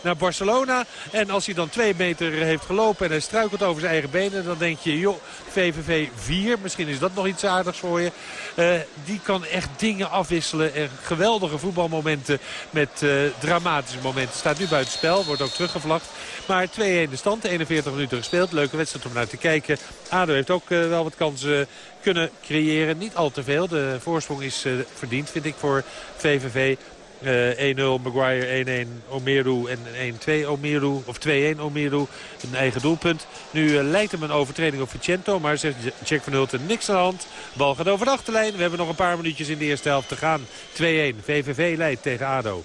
naar Barcelona. En als hij dan twee meter heeft gelopen en hij struikelt over zijn eigen benen. Dan denk je, joh, VVV 4. Misschien is dat nog iets aardigs voor je. Uh, die kan echt dingen afwisselen. En geweldige voetbalmomenten met uh, dramatische momenten. Staat nu buiten spel. Wordt ook teruggevlacht. Maar 2-1 de stand. 41 minuten gespeeld. Leuke wedstrijd om naar te kijken. ADO heeft ook uh, wel wat kansen kunnen creëren. Niet al te veel. De voorsprong is verdiend vind ik voor VVV. 1-0 Maguire, 1-1 Omeru en 1-2 Omeru. Of 2-1 Omeru, een eigen doelpunt. Nu leidt hem een overtreding op Vicento. Maar zegt Jack van Hulten niks aan de hand. Bal gaat over de achterlijn. We hebben nog een paar minuutjes in de eerste helft te gaan. 2-1. VVV leidt tegen ADO.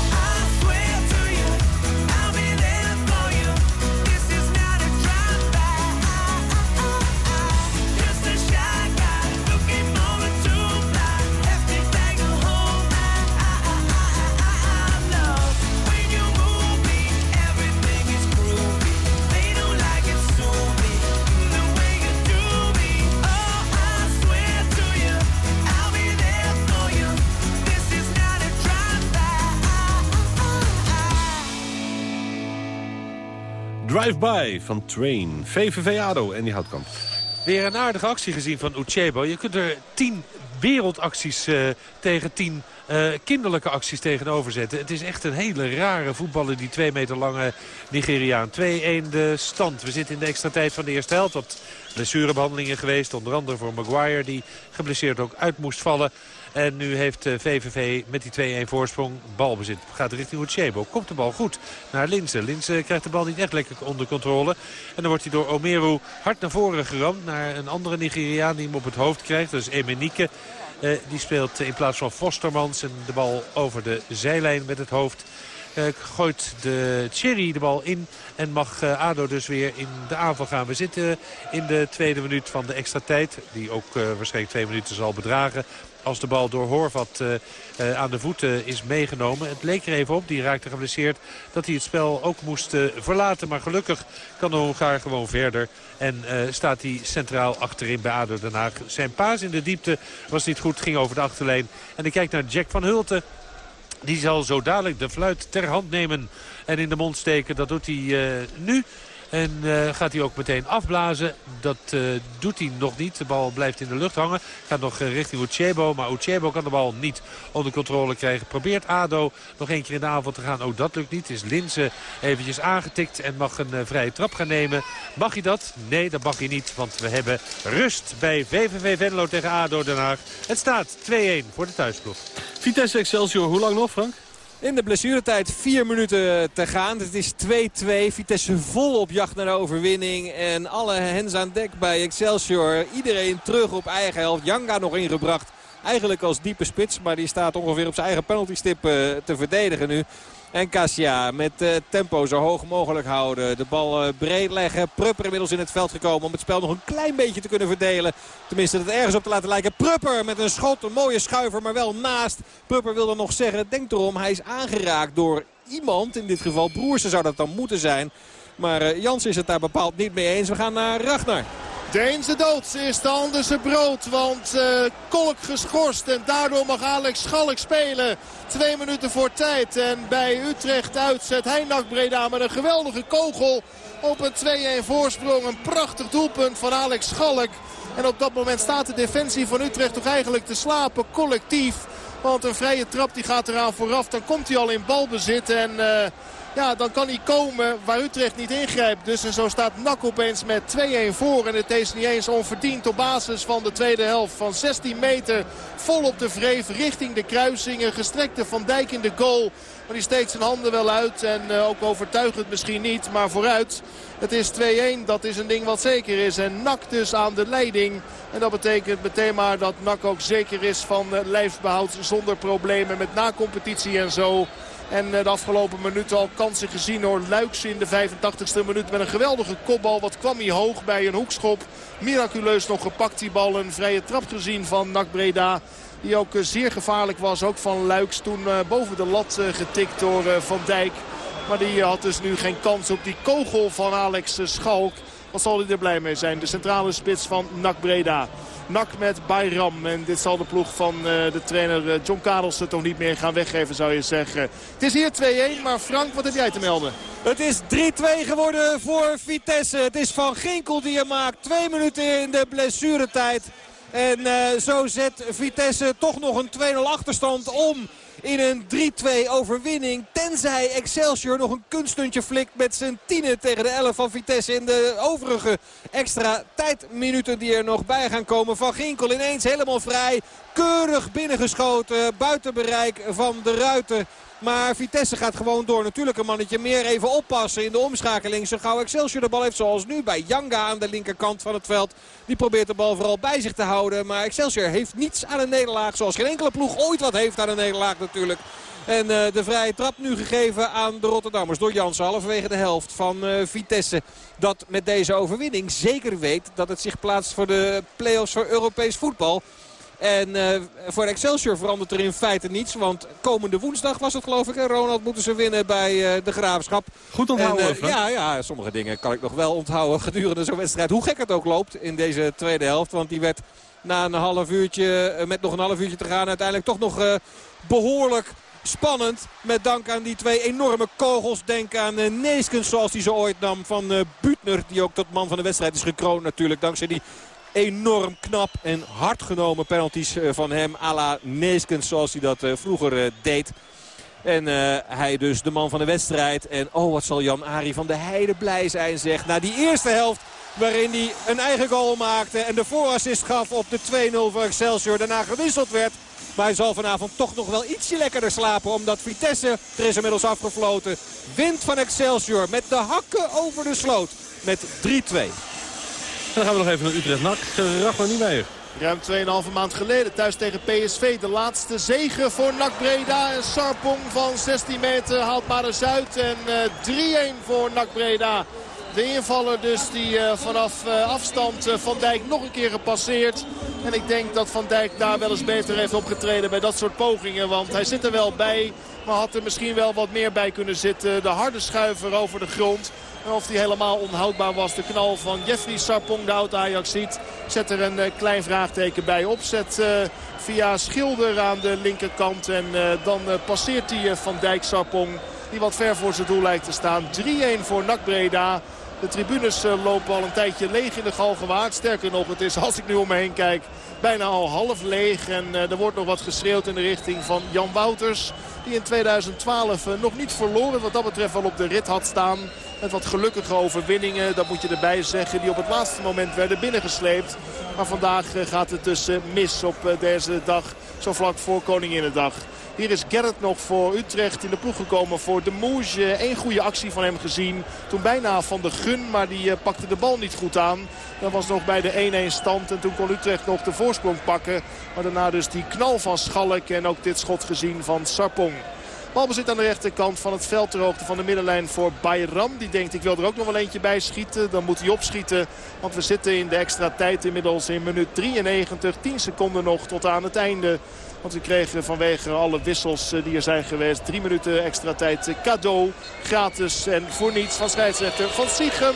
Drive-by van Train. VVV ADO en die houtkamp. Weer een aardige actie gezien van Uchebo. Je kunt er tien wereldacties eh, tegen tien eh, kinderlijke acties tegenover zetten. Het is echt een hele rare voetballer, die twee meter lange Nigeriaan. 2-1 de stand. We zitten in de extra tijd van de eerste helft. Wat blessurebehandelingen geweest. Onder andere voor Maguire, die geblesseerd ook uit moest vallen. En nu heeft VVV met die 2-1 voorsprong balbezit. Gaat richting Uchebo. Komt de bal goed naar Linse. Linse krijgt de bal niet echt lekker onder controle. En dan wordt hij door Omeru hard naar voren geramd. Naar een andere Nigeriaan die hem op het hoofd krijgt. Dat is Emenike. Uh, die speelt in plaats van Fostermans en de bal over de zijlijn met het hoofd. Uh, gooit de Cherry de bal in en mag ADO dus weer in de aanval gaan. We zitten in de tweede minuut van de extra tijd. Die ook waarschijnlijk twee minuten zal bedragen als de bal door Horvat uh, uh, aan de voeten is meegenomen. Het leek er even op, die raakte geblesseerd, dat hij het spel ook moest uh, verlaten. Maar gelukkig kan de Hongaar gewoon verder. En staat hij centraal achterin bij ADO Den Haag. Zijn paas in de diepte was niet goed, ging over de achterlijn. En ik kijk naar Jack van Hulten. Die zal zo dadelijk de fluit ter hand nemen en in de mond steken. Dat doet hij nu. En uh, gaat hij ook meteen afblazen. Dat uh, doet hij nog niet. De bal blijft in de lucht hangen. Gaat nog uh, richting Uchebo. Maar Uchebo kan de bal niet onder controle krijgen. Probeert ADO nog één keer in de avond te gaan. Ook dat lukt niet. Is Linse eventjes aangetikt en mag een vrije trap gaan nemen. Mag hij dat? Nee, dat mag hij niet. Want we hebben rust bij VVV Venlo tegen ADO Den Haag. Het staat 2-1 voor de thuisploeg. Vitesse Excelsior, hoe lang nog Frank? In de blessuretijd vier minuten te gaan. Het is 2-2. Vitesse vol op jacht naar de overwinning. En alle hens aan dek bij Excelsior. Iedereen terug op eigen helft. Janga nog ingebracht. Eigenlijk als diepe spits. Maar die staat ongeveer op zijn eigen penaltystip eh, te verdedigen nu. En Cassia met uh, tempo zo hoog mogelijk houden. De bal uh, breed leggen. Prupper inmiddels in het veld gekomen om het spel nog een klein beetje te kunnen verdelen. Tenminste het ergens op te laten lijken. Prupper met een schot, een mooie schuiver, maar wel naast. Prupper wilde nog zeggen, denk erom, hij is aangeraakt door iemand. In dit geval Broersen zou dat dan moeten zijn. Maar uh, Jans is het daar bepaald niet mee eens. We gaan naar Ragnar. Deense dood is de Anderse brood. Want uh, Kolk geschorst. En daardoor mag Alex Schalk spelen. Twee minuten voor tijd. En bij Utrecht uitzet hij Nak Breda met een geweldige kogel. Op een 2-1 voorsprong. Een prachtig doelpunt van Alex Schalk. En op dat moment staat de defensie van Utrecht toch eigenlijk te slapen collectief. Want een vrije trap die gaat eraan vooraf. Dan komt hij al in balbezit. En... Uh, ja, dan kan hij komen waar Utrecht niet ingrijpt. Dus en zo staat Nak opeens met 2-1 voor. En het is niet eens onverdiend op basis van de tweede helft. Van 16 meter vol op de vreef richting de kruisingen. Gestrekte Van Dijk in de goal. Maar die steekt zijn handen wel uit. En uh, ook overtuigend misschien niet, maar vooruit. Het is 2-1, dat is een ding wat zeker is. En Nak dus aan de leiding. En dat betekent meteen maar dat Nak ook zeker is van uh, lijfsbehoud zonder problemen met na-competitie en zo. En eh, de afgelopen minuten al kansen gezien door Luiks in de 85ste minuut. Met een geweldige kopbal. Wat kwam hij hoog bij een hoekschop. Miraculeus nog gepakt die bal. Een vrije trap gezien van Nak Breda. Die ook eh, zeer gevaarlijk was. Ook van Luiks toen eh, boven de lat getikt door Van Dijk. Maar die had dus nu geen kans op die kogel van Alex Schalk. Wat zal hij er blij mee zijn? De centrale spits van Nak Breda. Nak met Bayram. En dit zal de ploeg van uh, de trainer uh, John Karelsen toch niet meer gaan weggeven zou je zeggen. Het is hier 2-1, maar Frank, wat heb jij te melden? Het is 3-2 geworden voor Vitesse. Het is Van Ginkel die je maakt. Twee minuten in de blessuretijd. En uh, zo zet Vitesse toch nog een 2-0 achterstand om in een 3-2 overwinning. Tenzij Excelsior nog een kunststuntje flikt met zijn tienen tegen de 11 van Vitesse. In de overige extra tijdminuten die er nog bij gaan komen. Van Ginkel ineens helemaal vrij. Keurig binnengeschoten. Buiten bereik van de Ruiter. Maar Vitesse gaat gewoon door. Natuurlijk een mannetje meer even oppassen in de omschakeling. Zo gauw Excelsior de bal heeft zoals nu bij Janga aan de linkerkant van het veld. Die probeert de bal vooral bij zich te houden. Maar Excelsior heeft niets aan een nederlaag. Zoals geen enkele ploeg ooit wat heeft aan een nederlaag natuurlijk. En uh, de vrije trap nu gegeven aan de Rotterdammers door Jansen. Halverwege de helft van uh, Vitesse. Dat met deze overwinning zeker weet dat het zich plaatst voor de play-offs voor Europees voetbal. En uh, voor Excelsior verandert er in feite niets. Want komende woensdag was het geloof ik. En Ronald moeten ze winnen bij uh, de Graafschap. Goed onthouden. En, uh, ja, ja, sommige dingen kan ik nog wel onthouden gedurende zo'n wedstrijd. Hoe gek het ook loopt in deze tweede helft. Want die werd na een half uurtje, met nog een half uurtje te gaan, uiteindelijk toch nog behoorlijk spannend. Met dank aan die twee enorme kogels. Denk aan uh, Neeskens zoals hij ze ooit nam van uh, Butner. Die ook tot man van de wedstrijd is gekroond natuurlijk. Dankzij die enorm knap en hard genomen penalties eh, van hem. à la Neeskens zoals hij dat eh, vroeger eh, deed. En hij dus de man van de wedstrijd. En oh, wat zal Jan-Ari van de Heide blij zijn, zeg. Na die eerste helft waarin hij een eigen goal maakte. En de voorassist gaf op de 2-0 voor Excelsior. Daarna gewisseld werd. Maar hij zal vanavond toch nog wel ietsje lekkerder slapen. Omdat Vitesse, er is inmiddels afgefloten, wint van Excelsior. Met de hakken over de sloot. Met 3-2 dan gaan we nog even naar Utrecht-Nak. Niet meer. Ruim 2,5 maand geleden thuis tegen PSV. De laatste zegen voor NAC Breda. Sarpong van 16 meter haalt maar eens uit. En uh, 3-1 voor NAC Breda. De invaller dus die uh, vanaf uh, afstand uh, Van Dijk nog een keer gepasseerd. En ik denk dat Van Dijk daar wel eens beter heeft opgetreden bij dat soort pogingen. Want hij zit er wel bij. Maar had er misschien wel wat meer bij kunnen zitten. De harde schuiver over de grond. En of die helemaal onhoudbaar was. De knal van Jeffrey Sarpong, de oud Ajax ziet. Zet er een klein vraagteken bij. Opzet via Schilder aan de linkerkant. En dan passeert hij Van Dijk Sarpong. Die wat ver voor zijn doel lijkt te staan. 3-1 voor NAC Breda. De tribunes eh, lopen al een tijdje leeg in de Galgenwaard. Sterker nog, het is als ik nu om me heen kijk bijna al half leeg. En er wordt nog wat geschreeuwd in de richting van Jan Wouters. Die in 2012 nog niet verloren wat dat betreft wel op de rit had staan. Met wat gelukkige overwinningen, dat moet je erbij zeggen. Die op het laatste moment werden binnengesleept. Maar vandaag gaat het dus mis op deze dag. Zo vlak voor Koninginnedag. Hier is Gerrit nog voor Utrecht in de ploeg gekomen voor de Moege. Eén goede actie van hem gezien. Toen bijna van de Gun, maar die pakte de bal niet goed aan. Dat was nog bij de 1-1 stand. En toen kon Utrecht nog de voorsprong pakken. Maar daarna dus die knal van Schalk en ook dit schot gezien van Sarpong. Balbezit aan de rechterkant van het veld ter hoogte van de middenlijn voor Bayram. Die denkt ik wil er ook nog wel eentje bij schieten. Dan moet hij opschieten. Want we zitten in de extra tijd inmiddels in minuut 93. 10 seconden nog tot aan het einde. Want we kregen vanwege alle wissels eh, die er zijn geweest... drie minuten extra tijd eh, cadeau. Gratis en voor niets van scheidsrechter Van Siegem.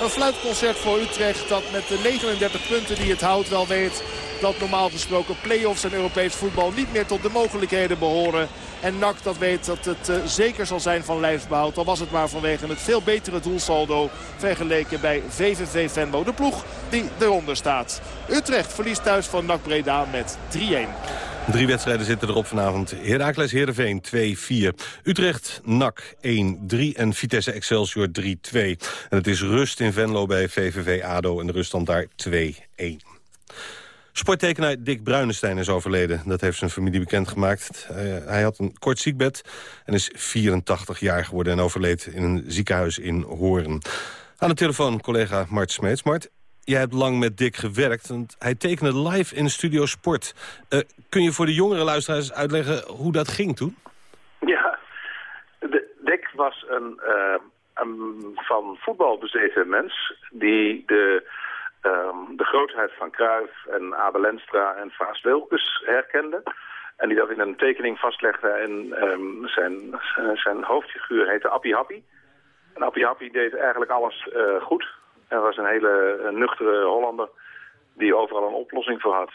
Een fluitconcert voor Utrecht dat met de 39 punten die het houdt wel weet... dat normaal gesproken play-offs en Europees voetbal niet meer tot de mogelijkheden behoren. En NAC dat weet dat het uh, zeker zal zijn van lijfsbehoud. Al was het maar vanwege het veel betere doelsaldo vergeleken bij VVV Venlo. De ploeg die eronder staat. Utrecht verliest thuis van NAC Breda met 3-1. Drie wedstrijden zitten erop vanavond. Heracles Heerenveen 2-4. Utrecht NAC 1-3 en Vitesse Excelsior 3-2. En het is rust in Venlo bij VVV ADO en de ruststand daar 2-1. Sporttekenaar Dick Bruinestein is overleden. Dat heeft zijn familie bekendgemaakt. Uh, hij had een kort ziekbed en is 84 jaar geworden... en overleed in een ziekenhuis in Hoorn. Aan de telefoon collega Mart Smeets. Mart, jij hebt lang met Dick gewerkt. Want hij tekende live in Studio Sport. Uh, kun je voor de jongere luisteraars uitleggen hoe dat ging toen? Ja, de, Dick was een, uh, een van voetbal bezeten mens... die de um, de grootheid van Cruijff en Abel Lenstra en Vaas Wilkes herkende. En die dat in een tekening vastlegde. En um, zijn, zijn hoofdfiguur heette Appie Happy. En Appie Happy deed eigenlijk alles uh, goed. Hij was een hele nuchtere Hollander die overal een oplossing voor had.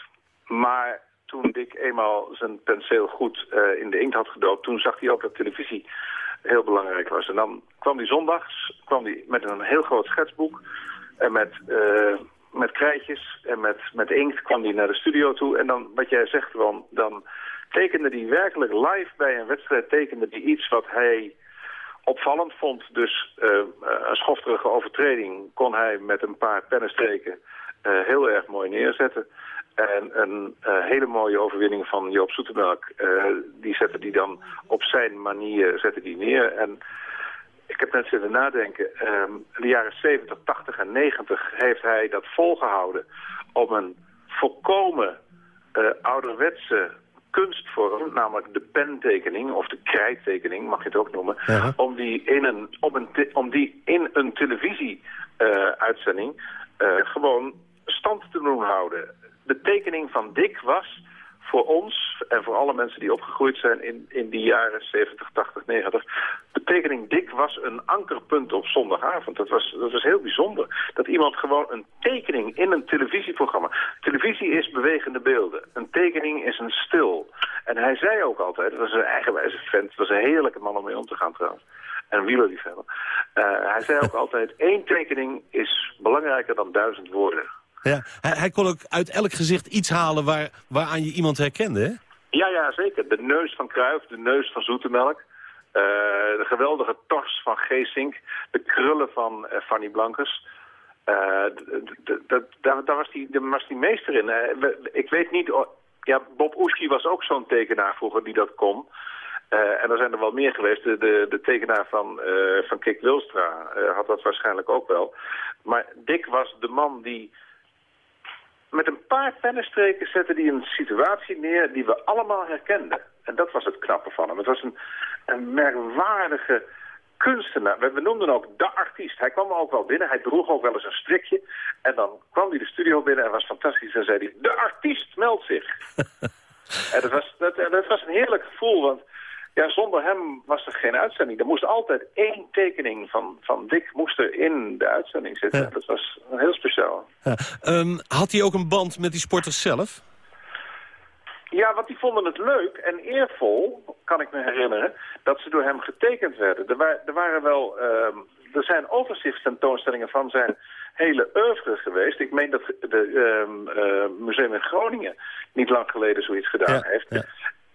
Maar toen Dick eenmaal zijn penseel goed uh, in de inkt had gedoopt... toen zag hij ook dat televisie heel belangrijk was. En dan kwam hij zondags kwam hij met een heel groot schetsboek... en met uh, met krijtjes en met, met inkt kwam hij naar de studio toe. En dan, wat jij zegt, dan tekende hij werkelijk live bij een wedstrijd... tekende hij iets wat hij opvallend vond. Dus uh, een schofterige overtreding kon hij met een paar pennenstreken uh, heel erg mooi neerzetten. En een hele mooie overwinning van Joop Soetemelk, die zette die dan op zijn manier zette die neer. En ik heb net zitten nadenken. Um, de jaren 70, 80 en 90 heeft hij dat volgehouden om een volkomen ouderwetse kunstvorm, namelijk de pentekening of de krijttekening, mag je het ook noemen, om, die in een, om, een om die in een televisie-uitzending uh, uh, gewoon stand te doen houden. De tekening van Dick was voor ons en voor alle mensen die opgegroeid zijn in, in die jaren 70, 80, 90... de tekening Dick was een ankerpunt op zondagavond. Dat was, dat was heel bijzonder. Dat iemand gewoon een tekening in een televisieprogramma... Televisie is bewegende beelden. Een tekening is een stil. En hij zei ook altijd, dat was een eigenwijze vent... het was een heerlijke man om mee om te gaan trouwens en een wielerliefhebber. Uh, hij zei ook altijd, één tekening is belangrijker dan duizend woorden. Ja, hij, hij, kon ook uit elk gezicht iets halen waar, waaraan je iemand herkende, hè? Ja, ja, zeker. De neus van Kruif, de neus van Zoetemelk. Uh, de geweldige tors van Geesink. De krullen van uh, Fanny Blankers. Uh, daar, was die, was die meester in. ik weet niet... Ja, Bob Oeski was ook zo'n tekenaar vroeger die dat kon. en er zijn er wel meer geweest. De, de, de tekenaar van, van Kik Wilstra had dat waarschijnlijk ook wel. Maar Dick was de man die met een paar pennenstreken zette hij een situatie neer die we allemaal herkenden. En dat was het knappe van hem. Het was een, een merkwaardige kunstenaar. We, noemden hem ook de artiest. Hij kwam ook wel binnen. Hij droeg ook wel eens een strikje. En dan kwam hij de studio binnen en was fantastisch. En zei hij, de artiest meldt zich. en dat was, dat, dat was een heerlijk gevoel, want ja, zonder hem was er geen uitzending. Er moest altijd één tekening van, van Dick moest er in de uitzending zitten. Ja. Dat was heel speciaal. Ja. Um, had hij ook een band met die sporters zelf? Ja, want die vonden het leuk en eervol, kan ik me herinneren, dat ze door hem getekend werden. Er, wa er waren wel uh, er zijn overzichtstentoonstellingen van zijn hele oeuvre geweest. Ik meen dat het uh, museum in Groningen niet lang geleden zoiets gedaan heeft.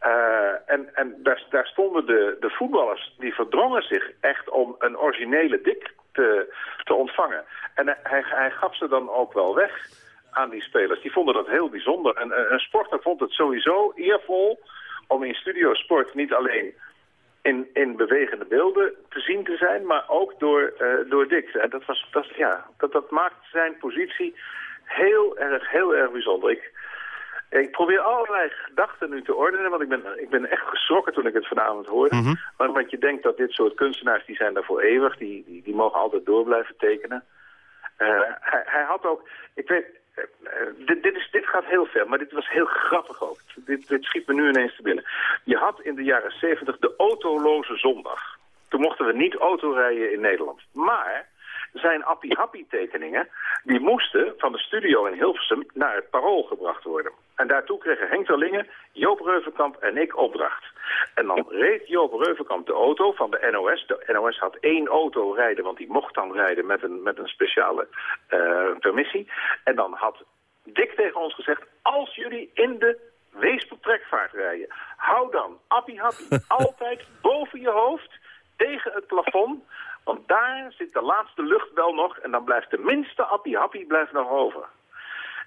Uh, en en daar, daar stonden de, de voetballers, die verdrongen zich echt om een originele dik te, te ontvangen. En hij, hij gaf ze dan ook wel weg aan die spelers. Die vonden dat heel bijzonder. En een sporter vond het sowieso eervol om in Studio Sport niet alleen in, in bewegende beelden te zien te zijn, maar ook door, uh, door Dick. En dat, was, ja, dat, dat maakt zijn positie heel erg, heel erg bijzonder. Ik, ik probeer allerlei gedachten nu te ordenen, want ik ben, ik ben echt geschrokken toen ik het vanavond hoorde. Mm want, je denkt dat dit soort kunstenaars, die zijn daar voor eeuwig, die, die, die mogen altijd door blijven tekenen. Uh, hij, hij, had ook, ik weet, uh, dit, dit, is, dit gaat heel ver, maar dit was heel grappig ook. Dit, dit schiet me nu ineens te binnen. Je had in de jaren zeventig de autoloze zondag. Toen mochten we niet autorijden in Nederland. Maar zijn appie-happie-tekeningen... die moesten van de studio in Hilversum naar het parool gebracht worden. En daartoe kregen Henk Terlingen, Joop Reuvenkamp en ik opdracht. En dan reed Joop Reuvenkamp de auto van de NOS. De NOS had één auto rijden, want die mocht dan rijden met een, met een speciale uh, permissie. En dan had Dick tegen ons gezegd, als jullie in de Weespertrekvaart rijden, hou dan appie-happie altijd boven je hoofd tegen het plafond. Want daar zit de laatste lucht wel nog en dan blijft de minste appie-happie blijft nog over.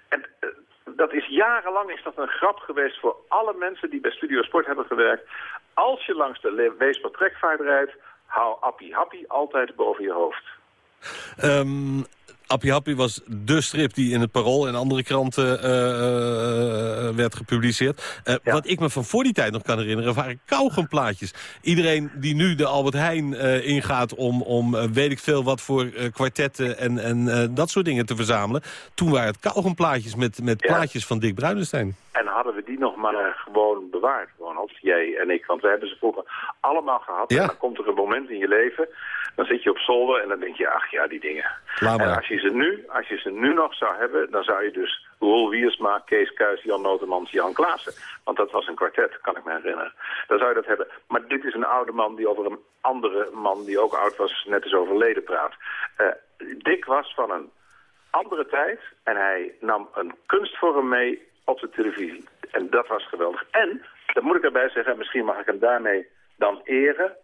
En uh, dat is jarenlang is dat een grap geweest voor alle mensen die bij Studio Sport hebben gewerkt. Als je langs de Weesper trekvaart rijdt, hou Appie Happy altijd boven je hoofd. Um, Appie Happy was de strip die in het Parool en andere kranten uh, uh, werd gepubliceerd. Uh, ja. Wat ik me van voor die tijd nog kan herinneren waren kauwgomplaatjes. Iedereen die nu de Albert Heijn ingaat om, om weet ik veel wat voor kwartetten en, en dat soort dingen te verzamelen. Toen waren het kauwgomplaatjes met, met ja. plaatjes van Dick Bruinestein. En hadden we die nog maar gewoon bewaard, Ronald, jij en ik. Want we hebben ze vroeger allemaal gehad. Ja. En dan komt er een moment in je leven dan zit je op zolder en dan denk je, ach ja, die dingen. En als je, ze nu, als je ze nu nog zou hebben, dan zou je dus Roel Wiersma, Kees Kuijs, Jan Notemans, Jan Klaassen. Want dat was een kwartet, kan ik me herinneren. Dan zou je dat hebben. Maar dit is een oude man die over een andere man die ook oud was, net is overleden praat. Uh, Dick was van een andere tijd en hij nam een kunstvorm mee op de televisie. En dat was geweldig. En, dat moet ik erbij zeggen, misschien mag ik hem daarmee dan eren.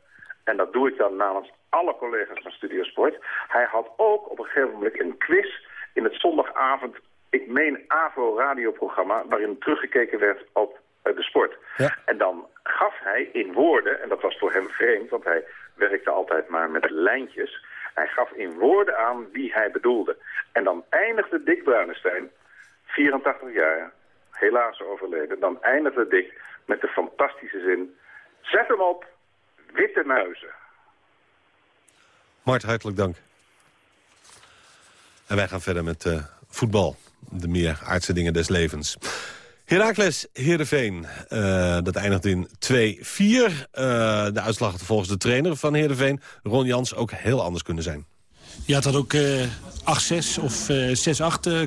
En dat doe ik dan namens alle collega's van Studio Sport. Hij had ook op een gegeven moment een quiz in het zondagavond, ik meen AVO radioprogramma, waarin teruggekeken werd op uh, de sport. Ja. En dan gaf hij in woorden, en dat was voor hem vreemd, want hij werkte altijd maar met lijntjes. Hij gaf in woorden aan wie hij bedoelde. En dan eindigde Dick Bruinestein, 84 jaar, helaas overleden, dan eindigde Dick met de fantastische zin... Zet hem op, witte muizen. Mart, hartelijk dank. En wij gaan verder met uh, voetbal. De meer aardse dingen des levens. Heracles Heerenveen, uh, dat eindigt in 2-4. Uh, eh, de uitslag had volgens de trainer van Heerenveen, Ron Jans, ook heel anders kunnen zijn. Ja, het had ook uh, 8-6 of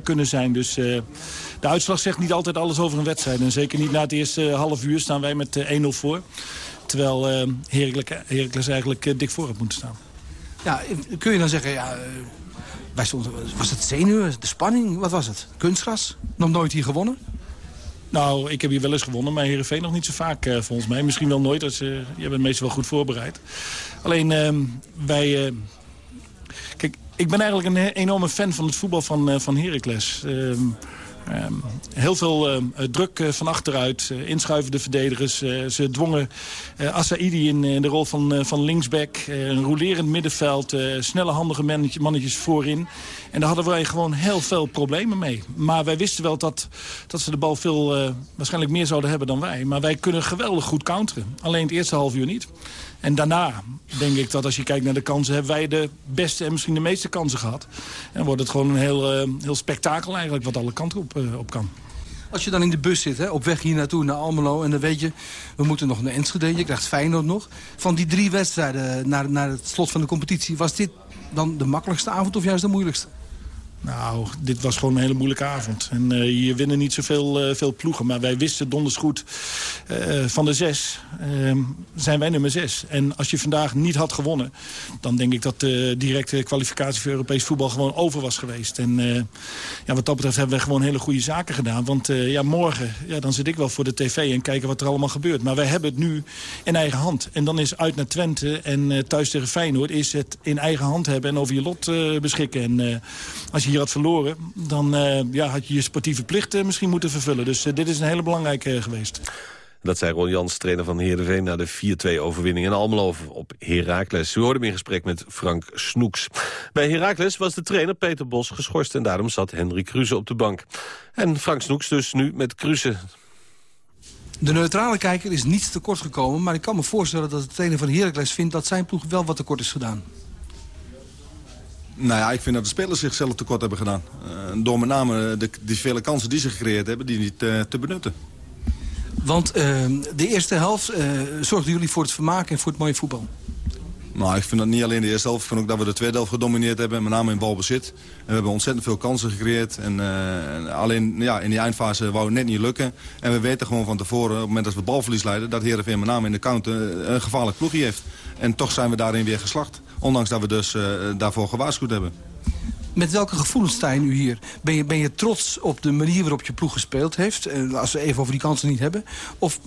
6-8 kunnen zijn. Dus de uitslag zegt niet altijd alles over een wedstrijd. En zeker niet na het eerste half uur staan wij met 1-0 voor. Terwijl Heracles eigenlijk dik voor had moeten staan. Ja, kun je dan zeggen, ja, wij stonden, was het zenuwen, de spanning, wat was het? Kunstgras? Nog nooit hier gewonnen? Nou, ik heb hier wel eens gewonnen, maar Heerenveen nog niet zo vaak uh, volgens mij. Misschien wel nooit, als, uh, je bent meestal wel goed voorbereid. Alleen, uh, wij... Uh, kijk, ik ben eigenlijk een enorme fan van het voetbal van, van Heracles. Ehm, heel veel uh, druk uh, van achteruit, uh, inschuivende verdedigers. ze dwongen Assaidi in, de rol van, van linksback. een rolerend middenveld, snelle handige mannetjes voorin. En daar hadden wij gewoon heel veel problemen mee. Maar wij wisten wel dat, dat ze de bal veel, waarschijnlijk meer zouden hebben dan wij. Maar wij kunnen geweldig goed counteren. Alleen het eerste half uur niet. En daarna denk ik dat als je kijkt naar de kansen... hebben wij de beste en misschien de meeste kansen gehad. En wordt het gewoon een heel, uh, heel spektakel eigenlijk... wat alle kanten op, uh, op kan. Als je dan in de bus zit, hè, op weg hier naartoe naar Almelo... en dan weet je, we moeten nog naar Enschede, je krijgt Feyenoord nog. Van die drie wedstrijden naar, naar het slot van de competitie... was dit dan de makkelijkste avond of juist de moeilijkste? Nou, dit was gewoon een hele moeilijke avond. En uh, hier winnen niet zoveel uh, veel ploegen. Maar wij wisten donders goed uh, van de zes ehm, zijn wij nummer zes. En als je vandaag niet had gewonnen... dan denk ik dat de directe kwalificatie voor Europees voetbal gewoon over was geweest. En ja, wat dat betreft hebben we gewoon hele goede zaken gedaan. Want ja, morgen ja, dan zit ik wel voor de tv en kijken wat er allemaal gebeurt. Maar wij hebben het nu in eigen hand. En dan is uit naar Twente en thuis tegen Feyenoord... is het in eigen hand hebben en over je lot beschikken. En als je hier had verloren... dan uh, ja, had je je sportieve plicht misschien moeten vervullen. Dus uh, dit is een hele belangrijke geweest. Dat zei Ron Jans, trainer van Heerenveen... na de 4-2-overwinning in Almelo op Heracles. U hoorde hem in gesprek met Frank Snoeks. Bij Heracles was de trainer Peter Bos geschorst... en daarom zat Henry Kruse op de bank. En Frank Snoeks dus nu met Kruse. De neutrale kijker is niets tekort gekomen... maar ik kan me voorstellen dat de trainer van Heracles vindt... dat zijn ploeg wel wat tekort is gedaan. Nou ja, ik vind dat de spelers zichzelf tekort hebben gedaan. Uh, door met name de, die vele kansen die ze gecreëerd hebben, die niet uh, te benutten. Want uh, de eerste helft zorgden jullie voor het vermaken en voor het mooie voetbal. Nou, ik vind dat niet alleen de eerste helft. Ik vind ook dat we de tweede helft gedomineerd hebben. Met name in balbezit. En we hebben ontzettend veel kansen gecreëerd. En, alleen ja, in die eindfase wou het net niet lukken. En we weten gewoon van tevoren, op het moment dat we balverlies leiden... dat Heerenveen met name in de counter een gevaarlijk ploegje heeft. En toch zijn we daarin weer geslacht. Ondanks dat we dus uh, daarvoor gewaarschuwd hebben. Met welke gevoelens sta je nu hier? Ben je, ben je trots op de manier waarop je ploeg gespeeld heeft? Eh, als we even over die kansen niet hebben. Of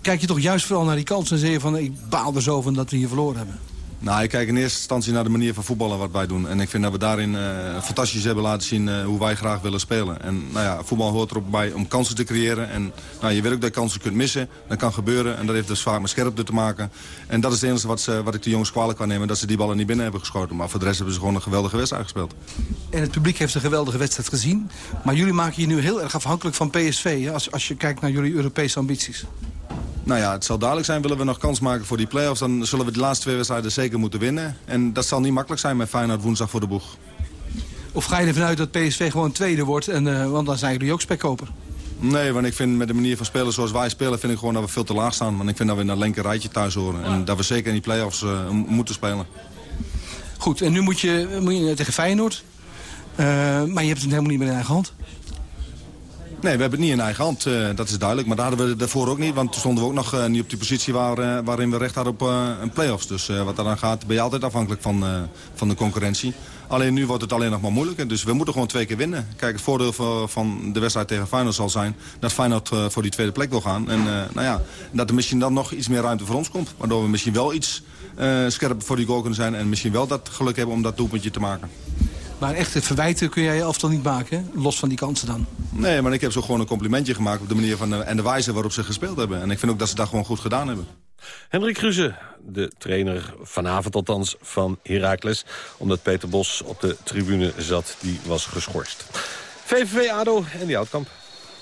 kijk je toch juist vooral naar die kansen en zeg je van... ik baal er zo van dat we hier verloren hebben? Nou, ik kijk in eerste instantie naar de manier van voetballen wat wij doen. En ik vind dat we daarin uh, fantastisch hebben laten zien uh, hoe wij graag willen spelen. En nou ja, voetbal hoort erop bij om kansen te creëren. En nou, je weet ook dat je kansen kunt missen. Dat kan gebeuren. En dat heeft dus vaak met scherpte te maken. En dat is het enige wat, ze, wat ik de jongens kwalijk kan nemen. Dat ze die ballen niet binnen hebben geschoten. Maar voor de rest hebben ze gewoon een geweldige wedstrijd gespeeld. En het publiek heeft een geweldige wedstrijd gezien. Maar jullie maken je nu heel erg afhankelijk van PSV. Hè? Als, als je kijkt naar jullie Europese ambities. Nou ja, het zal duidelijk zijn. Willen we nog kans maken voor die play-offs... dan zullen we de laatste twee wedstrijden zeker moeten winnen. En dat zal niet makkelijk zijn met Feyenoord woensdag voor de boeg. Of ga je ervan uit dat PSV gewoon tweede wordt? En, uh, want dan zijn jullie ook spekkoper. Nee, want ik vind met de manier van spelen zoals wij spelen... vind ik gewoon dat we veel te laag staan. Want ik vind dat we in dat linker rijtje thuis horen. En dat we zeker in die play-offs uh, moeten spelen. Goed, en nu moet je, moet je tegen Feyenoord. Uh, maar je hebt het helemaal niet meer in eigen hand. Nee, we hebben het niet in eigen hand, uh, dat is duidelijk. Maar daar hadden we daarvoor ook niet, want toen stonden we ook nog uh, niet op die positie waar, uh, waarin we recht hadden op een play-offs. Dus wat daar dan gaat, ben je altijd afhankelijk van, van de concurrentie. Alleen nu wordt het alleen nog maar moeilijker, dus we moeten gewoon twee keer winnen. Kijk, het voordeel van, van de wedstrijd tegen Feyenoord zal zijn dat Feyenoord voor die tweede plek wil gaan. En nou ja, dat er misschien dan nog iets meer ruimte voor ons komt. Waardoor we misschien wel iets scherper voor die goal kunnen zijn en misschien wel dat geluk hebben om dat doelpuntje te maken. Maar echte verwijten kun jij je elftal niet maken, los van die kansen dan? Nee, maar ik heb zo gewoon een complimentje gemaakt op de manier van de, en de wijze waarop ze gespeeld hebben. En ik vind ook dat ze dat gewoon goed gedaan hebben. Hendrik Kruse, de trainer vanavond althans van Heracles. Omdat Peter Bos op de tribune zat, die was geschorst. VVV ADO en die Oudkamp.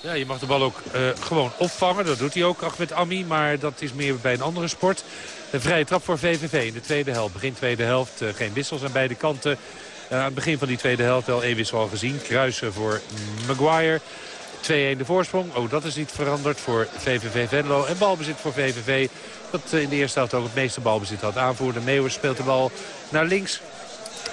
Ja, je mag de bal ook uh, gewoon opvangen. Dat doet hij ook, met Ami. Maar dat is meer bij een andere sport. Een vrije trap voor VVV in de tweede helft. Begin tweede helft. Uh, geen wissels aan beide kanten. Uh, aan het begin van die tweede helft wel wissel al gezien. Kruisen voor Maguire. 2-1 de voorsprong. Oh, dat is niet veranderd voor VVV Venlo. En balbezit voor VVV. Dat in de eerste helft ook het meeste balbezit had. Aanvoerder Meeuwers speelt de bal naar links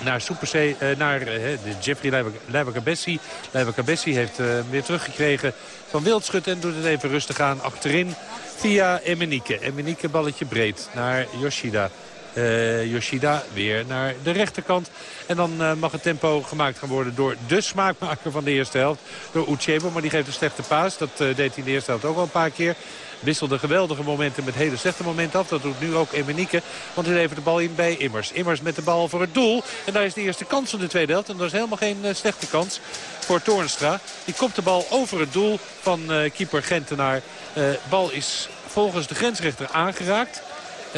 naar Super uh, naar de Jeffrey Leibakabessi. Leibakabessi heeft uh, weer teruggekregen van Wildschut en doet het even rustig aan achterin via Emenike. Emenike balletje breed naar Yoshida. Uh, Yoshida weer naar de rechterkant. En dan uh, mag het tempo gemaakt gaan worden door de smaakmaker van de eerste helft. Door Uchebo, maar die geeft een slechte paas. Dat uh, deed hij in de eerste helft ook al een paar keer. Wisselde geweldige momenten met hele slechte momenten af. Dat doet nu ook Emenieke. Want hij levert de bal in bij Immers. Immers met de bal voor het doel. En daar is de eerste kans van de tweede helft. En dat is helemaal geen slechte kans voor Toornstra. Die komt de bal over het doel van keeper Gentenaar. Bal is volgens de grensrechter aangeraakt.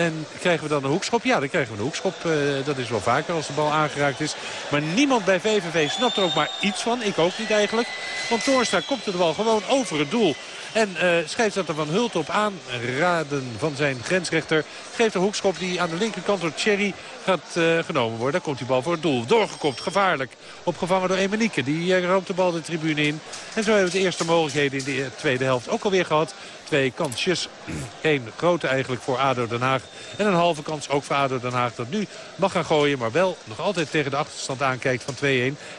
En krijgen we dan een hoekschop? Ja, dan krijgen we een hoekschop. Uh, dat is wel vaker als de bal aangeraakt is. Maar niemand bij VVV snapt er ook maar iets van. Ik ook niet eigenlijk. Want Toornstra komt de bal gewoon over het doel. En uh, scheidsrechter Van Hult op aanraden van zijn grensrechter... geeft een hoekschop die aan de linkerkant door Thierry gaat uh, genomen worden. Daar komt die bal voor het doel. Doorgekopt, gevaarlijk. Opgevangen door Emenieke. Die uh, roopt de bal de tribune in. En zo hebben we de eerste mogelijkheden in de tweede helft ook alweer gehad. Twee kansjes. Eén grote eigenlijk voor ADO Den Haag. En een halve kans ook voor ADO Den Haag dat nu mag gaan gooien. Maar wel nog altijd tegen de achterstand aankijkt van 2-1.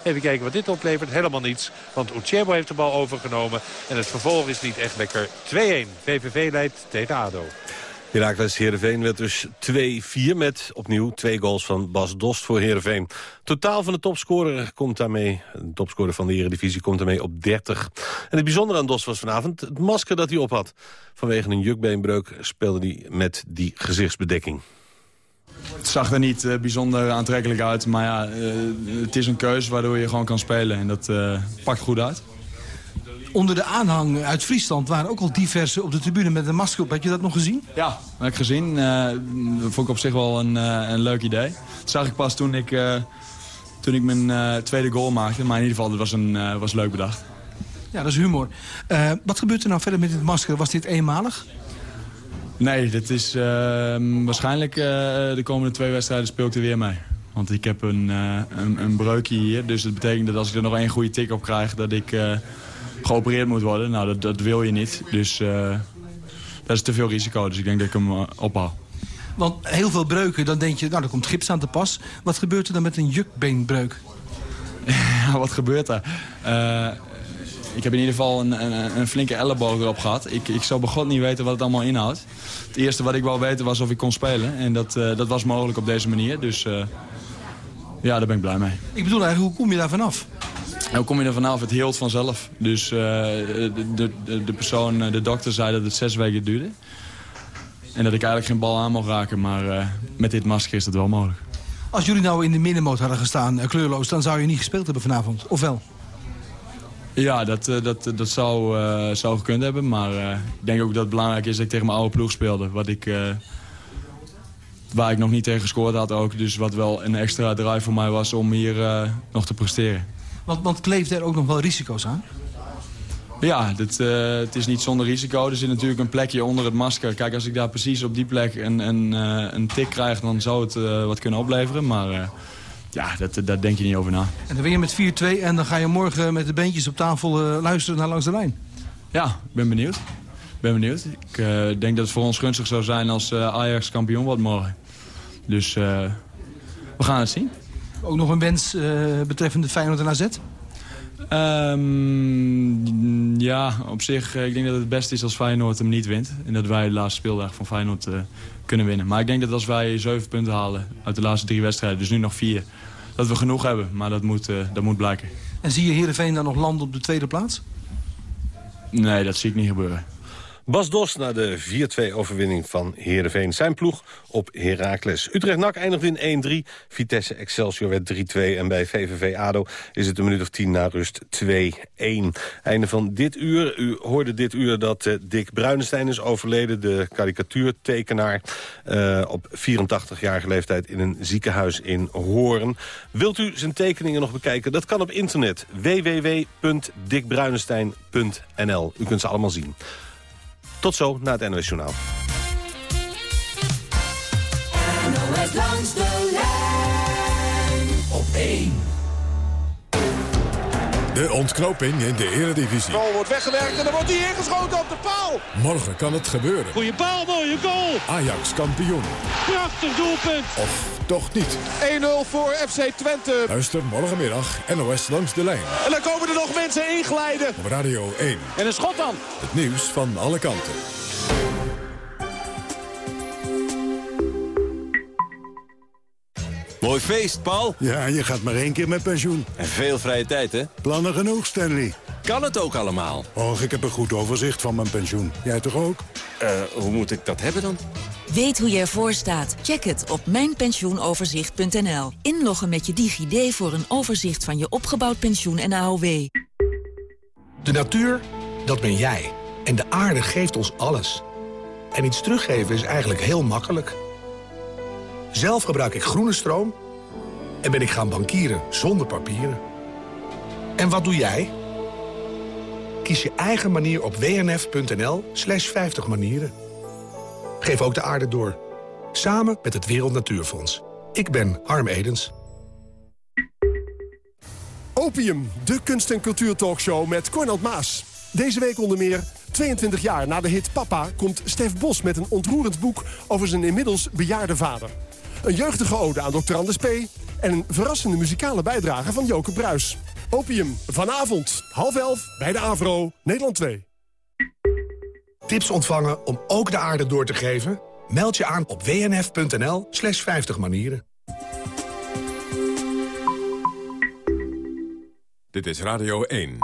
Even kijken wat dit oplevert. Helemaal niets. Want Uchebo heeft de bal overgenomen. En het vervolg is niet echt lekker. 2-1. VVV leidt tegen ADO. Herakles Heerenveen werd dus 2-4 met opnieuw twee goals van Bas Dost voor Heerenveen. Totaal van de topscorer komt daarmee, de topscorer van de Eredivisie komt daarmee op 30. En het bijzondere aan Dost was vanavond het masker dat hij op had. Vanwege een jukbeenbreuk speelde hij met die gezichtsbedekking. Het zag er niet uh, bijzonder aantrekkelijk uit, maar ja, uh, het is een keuze waardoor je gewoon kan spelen. En dat uh, pakt goed uit. Onder de aanhang uit Friesland waren ook al diverse op de tribune met een masker op. Heb je dat nog gezien? Ja, dat heb ik gezien. dat vond ik op zich wel een, een leuk idee. Dat zag ik pas toen ik, toen ik mijn tweede goal maakte. Maar in ieder geval, dat was, een, was leuk bedacht. Ja, dat is humor. wat gebeurt er nou verder met dit masker? Was dit eenmalig? Nee, dit is uh, waarschijnlijk de komende twee wedstrijden speel ik er weer mee. Want ik heb een, een, een, breukje hier. Dus dat betekent dat als ik er nog één goede tik op krijg... dat ik geopereerd moet worden. Nou, dat, dat wil je niet. Dus dat is te veel risico. Dus ik denk dat ik hem ophaal. Want heel veel breuken, dan denk je, nou, er komt gips aan te pas. Wat gebeurt er dan met een jukbeenbreuk? ja, wat gebeurt er? ik heb in ieder geval een, een, een, flinke elleboog erop gehad. Ik, ik zou bij God niet weten wat het allemaal inhoudt. Het eerste wat ik wou weten was of ik kon spelen. En dat, uh, dat was mogelijk op deze manier. Dus uh, ja, daar ben ik blij mee. Ik bedoel eigenlijk, hoe kom je daar vanaf? hoe kom je er vanaf? Het hield vanzelf. Dus uh, de, de, de, persoon, de dokter zei dat het zes weken duurde. En dat ik eigenlijk geen bal aan mocht raken. Maar met dit masker is dat wel mogelijk. Als jullie nou in de middenmoot hadden gestaan, kleurloos... dan zou je niet gespeeld hebben vanavond, of wel? Ja, dat, dat, dat zou, uh, zou gekund hebben. Maar ik denk ook dat het belangrijk is dat ik tegen mijn oude ploeg speelde. Wat ik, waar ik nog niet tegen gescoord had ook. Dus wat wel een extra drive voor mij was om hier nog te presteren. Want, want kleeft er ook nog wel risico's aan? Ja, dit, het is niet zonder risico. Er zit natuurlijk een plekje onder het masker. Kijk, als ik daar precies op die plek een, een, een tik krijg... dan zou het wat kunnen opleveren. Maar ja, dat, daar denk je niet over na. En dan win je met 4-2 en dan ga je morgen met de beentjes op tafel luisteren naar Langs de Lijn. Ja, ik ben benieuwd. Ben benieuwd. Ik uh, denk dat het voor ons gunstig zou zijn als uh, Ajax kampioen wordt morgen. Dus we gaan het zien. Ook nog een wens betreffende Feyenoord en AZ? Um, ja, op zich, ik denk dat het beste is als Feyenoord hem niet wint. En dat wij de laatste speeldag van Feyenoord kunnen winnen. Maar ik denk dat als wij zeven punten halen uit de laatste drie wedstrijden, dus nu nog vier, dat we genoeg hebben. Maar dat moet, dat moet blijken. En zie je Heerenveen dan nog landen op de tweede plaats? Nee, dat zie ik niet gebeuren. Bas Dos naar de 4-2-overwinning van Heerenveen. Zijn ploeg op Heracles. Utrecht-Nak eindigt in 1-3. Vitesse Excelsior werd 3-2. En bij VVV ADO is het een minuut of tien na rust 2-1. Einde van dit uur. U hoorde dit uur dat uh, Dick Bruinestein is overleden. De karikatuurtekenaar uh, op 84-jarige leeftijd in een ziekenhuis in Hoorn. Wilt u zijn tekeningen nog bekijken? Dat kan op internet. www.dickbruinestein.nl U kunt ze allemaal zien. Tot zo na het NOS Journaal. NOS langs de lijn op 1. De ontknoping in de eredivisie. De bal wordt weggewerkt en dan wordt hij ingeschoten op de paal. Morgen kan het gebeuren. Goeie paal, mooie goal. Ajax kampioen. Prachtig doelpunt. Of toch niet. 1-0 voor FC Twente. Luister morgenmiddag NOS langs de lijn. En dan komen er nog mensen inglijden. Op Radio 1. En een schot dan. Het nieuws van alle kanten. Mooi feest, Paul. Ja, je gaat maar één keer met pensioen. En veel vrije tijd, hè? Plannen genoeg, Stanley. Kan het ook allemaal? Och, ik heb een goed overzicht van mijn pensioen. Jij toch ook? Eh, hoe moet ik dat hebben dan? Weet hoe je ervoor staat? Check het op mijnpensioenoverzicht.nl. Inloggen met je DigiD voor een overzicht van je opgebouwd pensioen en AOW. De natuur, dat ben jij. En de aarde geeft ons alles. En iets teruggeven is eigenlijk heel makkelijk... Zelf gebruik ik groene stroom en ben ik gaan bankieren zonder papieren. En wat doe jij? Kies je eigen manier op wnf.nl slash 50 manieren. Geef ook de aarde door. Samen met het Wereld Natuurfonds. Ik ben Harm Edens. Opium, de kunst- en cultuurtalkshow met Cornald Maas. Deze week onder meer 22 jaar na de hit Papa komt Stef Bos met een ontroerend boek over zijn inmiddels bejaarde vader. Een jeugdige ode aan Dr. Anders P. en een verrassende muzikale bijdrage van Joke Bruis. Opium, vanavond, half elf, bij de AVRO, Nederland 2. Tips ontvangen om ook de aarde door te geven? Meld je aan op wnf.nl slash 50 manieren. Dit is Radio 1.